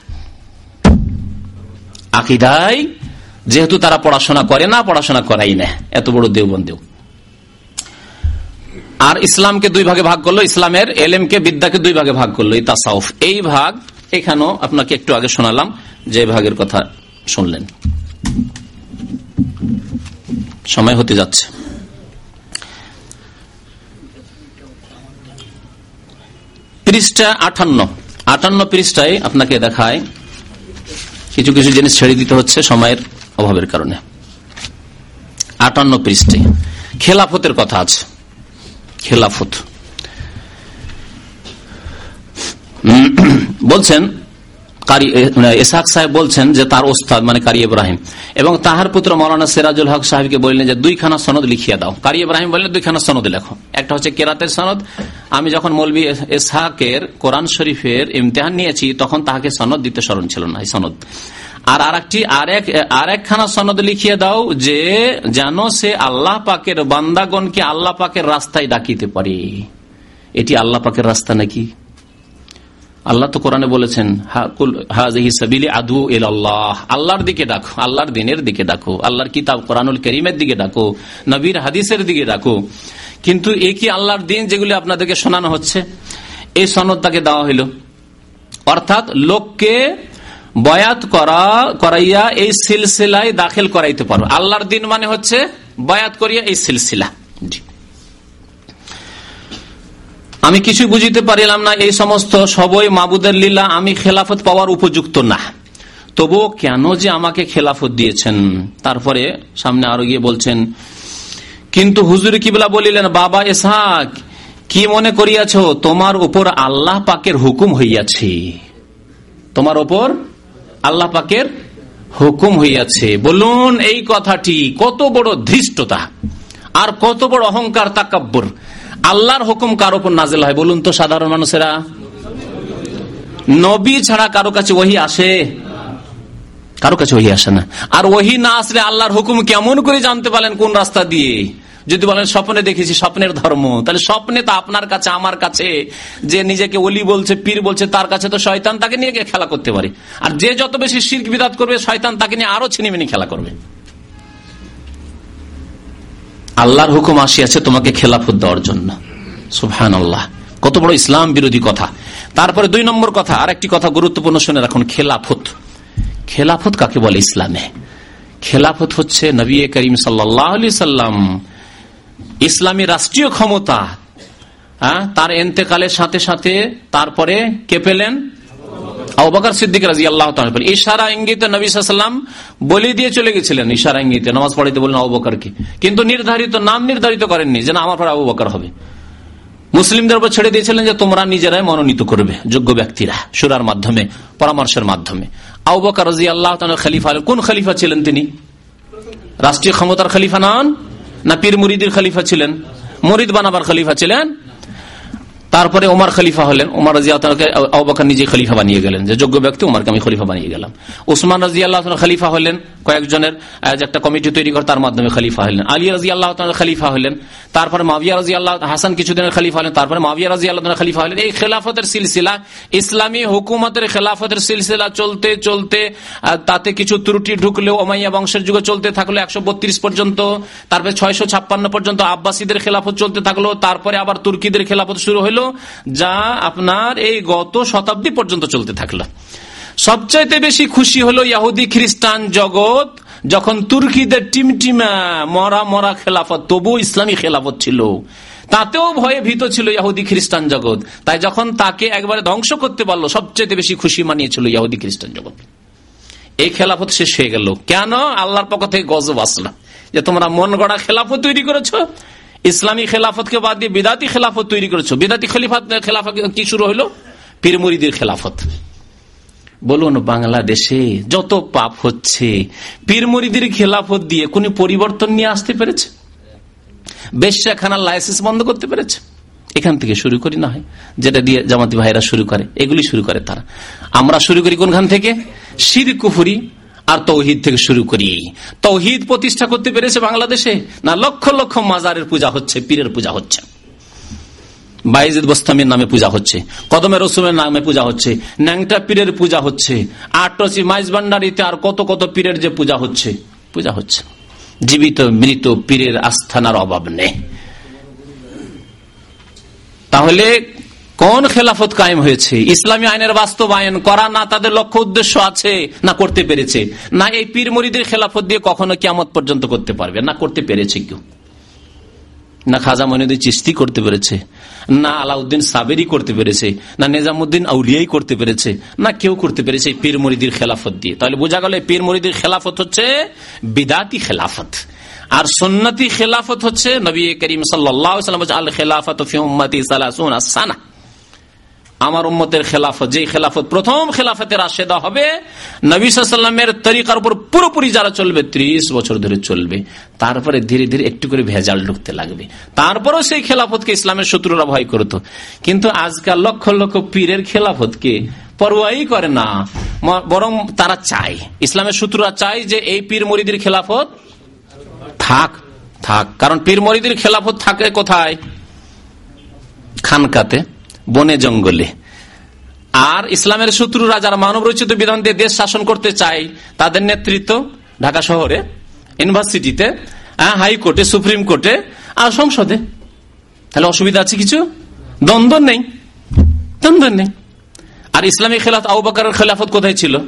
আকিদাই, যেহেতু তারা পড়াশোনা করে না, পড়াশোনা করাই না এত বড় দেওবন্দেও। আর ইসলামকে দুই ভাগে ভাগ করল, ইসলামের এলেমকে বিদ্যাকে দুই ভাগে ভাগ করল তাসাউফ। এই ভাগ, এখানেও আপনাকে একটু আগে শোনালাম, যে ভাগের কথা শুনলেন। সময় হতে যাচ্ছে। পৃষ্ঠা আঠান্ন আটান্ন পৃষ্ঠায় আপনাকে দেখায় কিছু কিছু জিনিস ছেড়ে দিতে হচ্ছে সময়ের অভাবের কারণে। আটান্ন পৃষ্ঠে। খেলাফতের কথা আছে। খেলাফত। বলছেন এসাক সাহেব বলছেন যে তার ওস্তাদ মানে কারি ইব্রাহিম। এবং তাহার পুত্র মৌলানা সিরাজুল হক সাহেবকে বললেন যে দুইখানা সনদ লিখিয়ে দাও। কারি ইব্রাহিম বললেন, দুইখানা সনদ লেখো। একটা হচ্ছে কেরাতের সনদ। আমি যখন মৌলবী এসাকের কোরআন শরীফের ইমতেহান নিয়েছি, তখন তাহাকে সনদ দিতে স্মরণ ছিল না, এই সনদ। আর আরেকটি, আরেক, আরেকখানা সনদ লিখিয়ে দাও যে যেন সে আল্লাহ পাকের বান্দাগণকে আল্লাহ পাকের রাস্তায় ডাকিতে পারে। এটি আল্লাহ পাকের রাস্তা নাকি? আল্লাহ তো কোরআনে বলেছেন আদু এল আল্লাহ আল্লাহর দিকে ডাকো, আল্লাহর দিনের দিকে ডাকো, আল্লাহর কিতাব কোরআনুল করিমের দিকে ডাকো, নবীর হাদিসের দিকে ডাকো। কিন্তু এ কি আল্লাহর দিন যেগুলি আপনাদেরকে শোনানো হচ্ছে? এই সনদ তাকে দেওয়া হইল। অর্থাৎ লোককে বয়াত করা, করাইয়া এই সিলসিলায় দাখিল করাইতে পারো। আল্লাহর দিন মানে হচ্ছে বয়াত করিয়া এই সিলসিলা। আমি কিছু বুঝিতে পারিলাম না, এই সমস্ত সবই মাবুদের লীলা, আমি খেলাফত পাওয়ার উপযুক্ত না। তবুও কেন যে আমাকে খেলাফত দিয়েছেন? তারপরে সামনে আরও গিয়ে বলছেন, কিন্তু হুজুর কিবলা বলিলেন, বাবা এসাক কি মনে করিয়াছ, তোমার উপর আল্লাহ পাকের হুকুম হইয়াছে। তোমার ওপর আল্লাহ পাকের হুকুম হইয়াছে। বলুন এই কথাটি, কত বড় ধৃষ্টতা, আর কত বড় অহংকার তাকাব্বর। আল্লাহর হুকুম কার ওপর নাজেল হয়? বলুন তো সাধারণ মানুষেরা। নবী ছাড়া কারও কাছে ওহি আসে? কারও কাছে ওহি আসে না। আর ওহি না আসলে আল্লাহর হুকুম কেমন করে জানতে পারেন কোন রাস্তা দিয়ে? যদি বলেন, স্বপ্নে দেখেছি, স্বপ্নের ধর্ম। তাহলে স্বপ্নে তো আপনার কাছে, আমার কাছে, যে নিজেকে অলি বলছে, পীর বলছে, তার কাছে তো শয়তান তাকে নিয়ে খেলা করতে পারে। আর যে যত বেশি শির্ক বিদাত করবে, শয়তান তাকে নিয়ে আরও ছিনিমিনি খেলা করবে। আল্লাহর হুকুম আসিয়াছে, তোমাকে খেলাফত দেওয়ার জন্য। সুফহান আল্লাহ কত বড় ইসলাম বিরোধী কথা। তারপরে দুই নম্বর কথা আর একটি কথা গুরুত্বপূর্ণ শুনে রাখুন, খেলাফত। খেলাফত কাকে বলে ইসলামে? খেলাফত হচ্ছে নবী করিম সাল্লাম ইসলামী রাষ্ট্রীয় ক্ষমতা তার এন্তেকালের সাথে সাথে তারপরে কে পেলেন? তোমরা নিজেরাই মনোনীত করবে, যোগ্য ব্যক্তিরা, সুরার মাধ্যমে, পরামর্শের মাধ্যমে। আবাকার রাজি আল্লাহ খালিফা, কোন খালিফা ছিলেন তিনি? রাষ্ট্রীয় ক্ষমতার খালিফা নন? না পীর মুরিদির খালিফা ছিলেন? মরিদ বানাবার খালিফা ছিলেন? তারপরে ওমার খলিফা হলেন। ওমার রাজি আবাকার নিজে খলিফা বানিয়ে গেলেন। যে যোগ্য ব্যক্তি ওমারকে আমি খলিফা বানিয়ে গেলাম। ওসমান রাজি আল্লাহ খলিফা হলেন কয়েকজনের একটা কমিটি তৈরি করে তার মাধ্যমে খলিফা হলেন। আলী রাজি আল্লাহ খলিফা হলেন। তারপরে মাবিয়া রাজি আল্লাহ হাসান কিছুদিনের খলিফা হলেন। তারপরে মাবিয়া রাজি আল্লাহ খলিফা হলেন। এই খেলাফতের সিলসিলা, ইসলামী হুকুমতের খেলাফতের সিলসিলা চলতে চলতে তাতে কিছু ত্রুটি ঢুকলেও ওমাইয়া বংশের যুগে চলতে থাকল একশো বত্রিশ পর্যন্ত, তারপরে ছয়শো ছাপ্পান্ন পর্যন্ত আব্বাসীদের খেলাফত চলতে থাকল, তারপরে আবার তুর্কিদের খেলাফত শুরু হলো যা আপনার এই গত শতাব্দী পর্যন্ত চলতে থাকল। সবচাইতে বেশি খুশি হলো ইয়াহুদি খ্রিস্টান জগৎ, যখন তুর্কিদের টিমটিমা মরা মরা খেলাফত তবু ইসলামী খেলাফত ছিল। তাতেও ভয়ে ভীত ছিল ইয়াহুদি খ্রিস্টান জগৎ। তাই যখন তাকে একবারে ধ্বংস করতে পারল সবচেয়ে বেশি খুশি মানিয়েছিল ইয়াহুদি খ্রিস্টান জগৎ। এই খেলাফত শেষ হয়ে গেল। কেন? আল্লাহর পক্ষ থেকে গজব আসলাম যে তোমরা মন গড়া খেলাফত তৈরি করেছ ইসলামী খেলাফতকে বাদ দিয়ে বিদাতি খেলাফত তৈরি করেছ। বিদাতি খেলিফাত খেলাফত কি শুরু হলো পীরমরিদের খেলাফত। বলুন, বাংলাদেশে যত পাপ হচ্ছে পীরমরিদের খেলাফত দিয়ে কোন পরিবর্তন নিয়ে আসতে পেরেছে? বেশ্যাখানার লাইসেন্স বন্ধ করতে পেরেছে? এখান থেকে শুরু করি না হয়। যেটা দিয়ে জামাতি ভাইরা শুরু করে, এগুলি শুরু করে তারা। আমরা শুরু করি কোনখান থেকে? শির কুফুরি আর তৌহিদ থেকে শুরু করি। তৌহিদ প্রতিষ্ঠা করতে পেরেছে বাংলাদেশে? না, লক্ষ লক্ষ মাজারের পূজা হচ্ছে, পীরের পূজা হচ্ছে। বাইজিদ বস্তামের নামে পূজা হচ্ছে কদমের রসুমের নামে পূজা হচ্ছে, ন্যাংটা পীরের পূজা হচ্ছে আটটি মাইজ ভান্ডারিতে আর কত কত পীরের যে পূজা হচ্ছে পূজা হচ্ছে। জীবিত, মৃত পীরের আস্থানার অভাব নেই। তাহলে কোন খেলাফত কায়েম হয়েছে? ইসলামী আইনের বাস্তবায়ন করা না তাদের লক্ষ্য উদ্দেশ্য আছে? না করতে পেরেছে? না এই পীর মরিদের খেলাফত দিয়ে কখনো কেমত পর্যন্ত করতে পারবে? না করতে পেরেছে কেউ? না খাজা মনিদি চিস্তি করতে পেরেছে? না আলাউদ্দিন সাবেরি করতে পেরেছে? না নিজামুদ্দিন আউলিয়াই করতে পেরেছে? না কেউ করতে পেরেছে পীর মরিদির খেলাফত দিয়ে? তাহলে বোঝা গেল পীর মরিদির খেলাফত হচ্ছে বিদাতি খেলাফত। আর সন্ন্যতি খেলাফত হচ্ছে নবী করিম সাল্লাম আল খেলাফত সানা। আমার উম্মতের খেলাফত যে খেলাফত, প্রথম খেলাফতের আশেদা হবে নবীলামের তরিকার উপর পুরোপুরি যারা চলবে, ত্রিশ বছর ধরে চলবে, তারপরে ধীরে ধীরে একটু করে ভেজাল ঢুকতে লাগবে। তারপরেও সেই খেলাফতকে ইসলামের শত্রুরা ভয় করত। কিন্তু আজকাল লক্ষ লক্ষ পীরের খেলাফতকে পরোয়াই করে না বরং তারা চায়। ইসলামের শত্রুরা চায় যে এই পীর মরিদির খেলাফত থাক থাক। কারণ পীর মরিদির খেলাফত থাকে কোথায়? খানকাতে। বনে জঙ্গলে। আর ইসলামের শত্রুরা যারা মানব রচিত বিধান দিয়ে দেশ শাসন করতে চায় তাদের নেতৃত্ব ঢাকা শহরে, ইউনিভার্সিটিতে হাইকোর্টে, সুপ্রিম কোর্টে, আর সংসদে। তাহলে অসুবিধা আছে কিছু? দ্বন্দ্ব নেই। দ্বন্দ্ব নেই। আর ইসলামী খেলাফত আবু বাকারের খেলাফত কোথায় ছিল?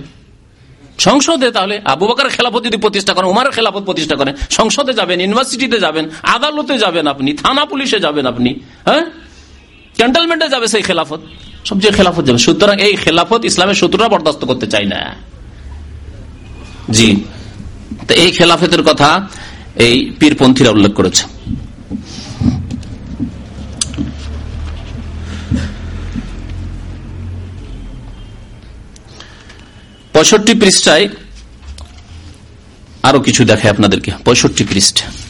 সংসদে তাহলে আবু বাকার খেলাফত যদি প্রতিষ্ঠা করেন, উমারের খেলাফত প্রতিষ্ঠা করেন, সংসদে যাবেন, ইউনিভার্সিটিতে যাবেন, আদালতে যাবেন আপনি, থানা পুলিশে যাবেন আপনি হ্যাঁ? ক্যান্টনমেন্টে যাবে সেই খেলাফত। সবচেয়ে খেলাফত যাবে। সুতরাং এই খেলাফত ইসলামের শত্রুরা বরদাস্ত করতে চাই না। জি। তো এই খেলাফতের কথা এই পীরপন্থীরা উল্লেখ করেছে। পঁয়ষট্টি পৃষ্ঠায় আরও কিছু দেখায় আপনাদেরকে। পঁয়ষট্টি পৃষ্ঠা।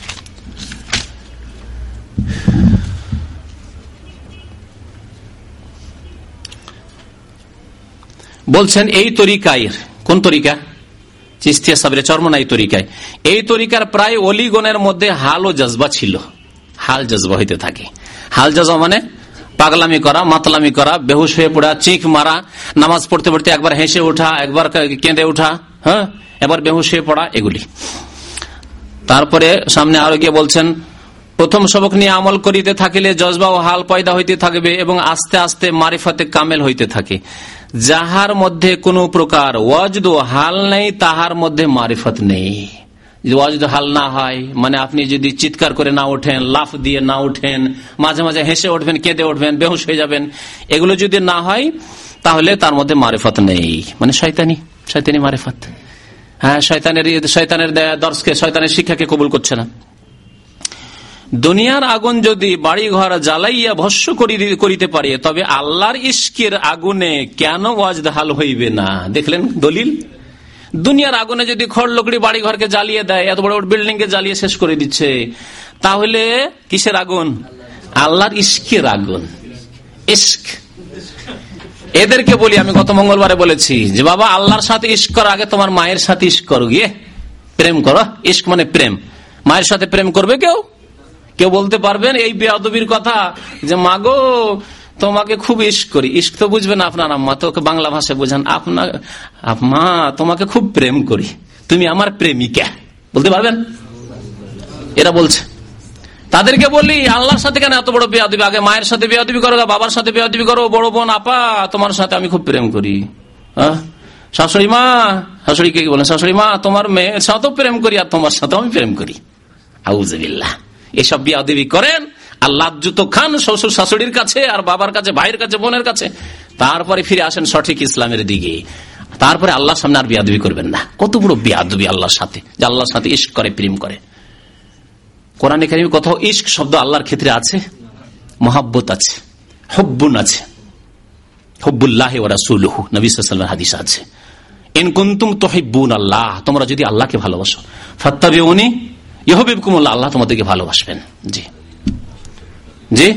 বলছেন, এই তরিকায়। কোন তরিকা? চিস্তিয়া সাবরে চর্মনাই তরিকায়। এই তরিকার প্রায় অলিগণের মধ্যে হাল ও জজবা ছিল। হাল জজবা হইতে থাকে। হাল জজবা মানে পাগলামি করা, মাতলামি করা, বেহুশ হয়ে পড়া, চিখ মারা, নামাজ পড়তে পড়তে একবার হেসে ওঠা একবার কেঁদে ওঠা হ্যাঁ? এবার বেহুশ হয়ে পড়া, এগুলি। তারপরে সামনে আরও গিয়ে বলছেন, প্রথম সবক নিয়ে আমল করিতে থাকিলে জজবা ও হাল পয়দা হইতে থাকবে এবং আস্তে আস্তে মারিফাতে কামেল হইতে থাকে। যাহার মধ্যে কোন প্রকার ওয়াজদ হাল নেই, তাহার মধ্যে মারিফত নেই। যদি ওয়াজদ হাল না হয় মানে আপনি যদি চিৎকার করে না ওঠেন, লাফ দিয়ে না উঠেন মাঝে মাঝে হেসে উঠবেন কেঁদে উঠবেন বেহুশ হয়ে যাবেন, এগুলো যদি না হয়, তাহলে তার মধ্যে মারিফত নেই। মানে শয়তানি শয়তানি মারিফত। হ্যাঁ শয়তানের শয়তানের দর্শকে, শয়তানের শিক্ষাকে কবুল করছে না। দুনিয়ার আগুন যদি বাড়ি ঘর জ্বালাইয়া ভস্য করিতে পারে, তবে আল্লাহর ইস্কের আগুনে কেন ওয়াজদাহাল হইবে না? দেখলেন দলিল? দুনিয়ার আগুনে যদি খড় লকড়ি বাড়ি ঘরকে জ্বালিয়ে দেয়, এত বড় বিল্ডিং কে জ্বালিয়ে শেষ করে দিচ্ছে, তাহলে কিসের আগুন? আল্লাহর ইস্কের আগুন। ইস্ক এদেরকে বলি, আমি গত মঙ্গলবারে বলেছি যে, বাবা, আল্লাহর সাথে ইস্ক কর, আগে তোমার মায়ের সাথে ইস্ক করো, গিয়ে। প্রেম করো। ইস্ক মানে প্রেম। মায়ের সাথে প্রেম করবে কেউ? কেউ বলতে পারবেন এই বেয়াদবির কথা যে, মাগো, তোমাকে খুব ইস্ক করি। ইস্ক তো বুঝবেন আপনার আম্মা, তোকে বাংলা ভাষায় বোঝান। আপনার মা তোমাকে খুব প্রেম করি। তুমি আমার প্রেমিকা। বলতে পারবেন? এরা বলছে। তাদেরকে বলি, আল্লাহর সাথে কেন এত বড় বেয়াদবি? আগে মায়ের সাথে বেয়াদবি করো বাবার সাথে বেয়াদবি করো। বড় বোন, আপা, তোমার সাথে আমি খুব প্রেম করি? শাশুড়ি মা, শাশুড়িকে কি বলেন শাশুড়ি মা, তোমার মেয়ের সাথেও প্রেম করি আর তোমার সাথেও আমি প্রেম করি। আউজবিল্লাহ এসব বিয়াদবি করেন, আর লাজ্জুত খান শ্বশুর শাশুড়ির কাছে, আর বাবার কাছে, ভাইয়ের কাছে, বোনের কাছে। তারপরে ফিরে আসেন সঠিক ইসলামের দিকে। তারপরে আল্লাহর সামনে আর বিয়াদবি করবেন না। কত বড় বিয়াদবি আল্লাহর সাথে, যে আল্লাহর সাথে ইস্ক করে, প্রেম করে। কোরআন এখানে কোথাও ইস্ক শব্দ আল্লাহর ক্ষেত্রে আছে? মহাব্বত আছে, হব্বুন আছে। হব্বুল্লাহ ওরা সুলহু নবীলাম হাদিস আছে। এনকুন্তুম তোহিবুন আল্লাহ তোমরা যদি আল্লাহকে ভালোবাসো ফত্তাবে উনি আল্লাহ তোমাদেরকে ভালোবাসবেন। জি। জি?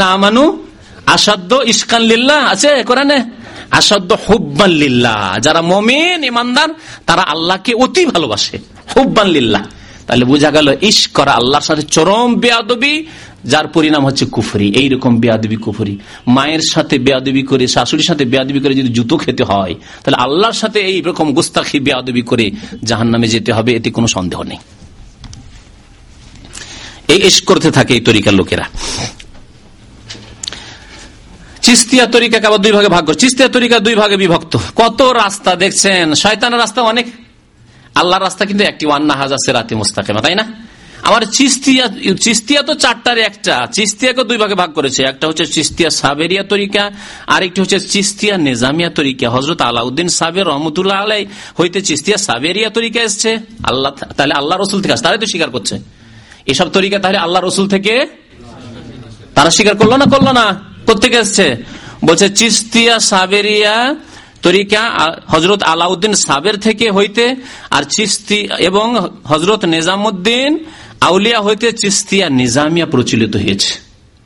আমানু আসাদ্দ ইসকান লিল্লাহ, আছে কোরআনে? আসাদ্দ হুব্বান লিল্লাহ। যারা মমিন ইমানদার তারা আল্লাহকে অতি ভালোবাসে। হুব্বান লিল্লাহ। তাহলে বোঝা গেল ইস করা আল্লাহর সাথে চরম বেয়াদবি, যার পরিণাম হচ্ছে কুফরি। এইরকম বেয়াদবি কুফরি। মায়ের সাথে বেয়াদবি করে, শাশুড়ির সাথে বেয়াদবি করে যদি জুতো খেতে হয়, তাহলে আল্লাহর সাথে এই রকম গুস্তাখি বেয়াদবি করে জাহান নামে যেতে হবে, এতে কোনো সন্দেহ নেই। এই ইস করতে থাকে এই তরিকার লোকেরা। চিস্তিয়া তরিকাকে আবার দুই ভাগে ভাগ করে। চিস্তিয়া তরিকা দুই ভাগে বিভক্ত। কত রাস্তা দেখছেন? শয়তানের রাস্তা অনেক। আল্লাহর রাস্তা কিন্তু একটি। ওয়ান্না হাজার সেরাতে মুস্তাকিমা, তাই না? আমার চিস্তিয়া চিস্তিয়া তো চারটার একটা। চিস্তিয়াকে দুই ভাগে ভাগ করেছে। একটা হচ্ছে চিস্তিয়া সাবেরিয়া তরিকা, আরেকটি হচ্ছে চিস্তিয়া নিজামিয়া তরিকা। হজরত আলাউদ্দিন সাবের রহমতুল্লাহ আলাই হইতে চিস্তিয়া সাবেরিয়া তরিকা এসছে। আল্লাহ, তাহলে আল্লাহ রসুল থেকে আসছে তারাই তো স্বীকার করছে। এসব তরিকা তাহলে আল্লাহ রসুল থেকে তারা স্বীকার করল না করল না? কোথেকে এসছে? বলছে, চিস্তিয়া সাবেরিয়া তরিকা হজরত আলাউদ্দিন সাবের থেকে হইতে, আর চিস্তি এবং হজরত নিজামুদ্দিন আউলিয়া হইতে চিস্তিয়া নিজামিয়া প্রচলিত হয়েছে।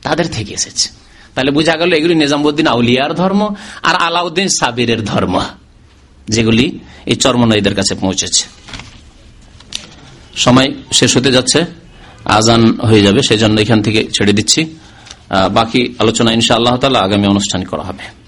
তাদের থেকে এসেছে। তাহলে বোঝা গেল এগুলি নিজামুদ্দিন আউলিয়ার ধর্ম, আর আলাউদ্দিন সাবিরের ধর্ম, যেগুলি এই চর্মনয়ীদের কাছে পৌঁছেছে। সময় শেষ হতে যাচ্ছে। আজান হয়ে যাবে, সেজন্য এখান থেকে ছেড়ে দিচ্ছি। বাকি আলোচনা ইনশা আল্লাহ তালা আগামী অনুষ্ঠান করা হবে।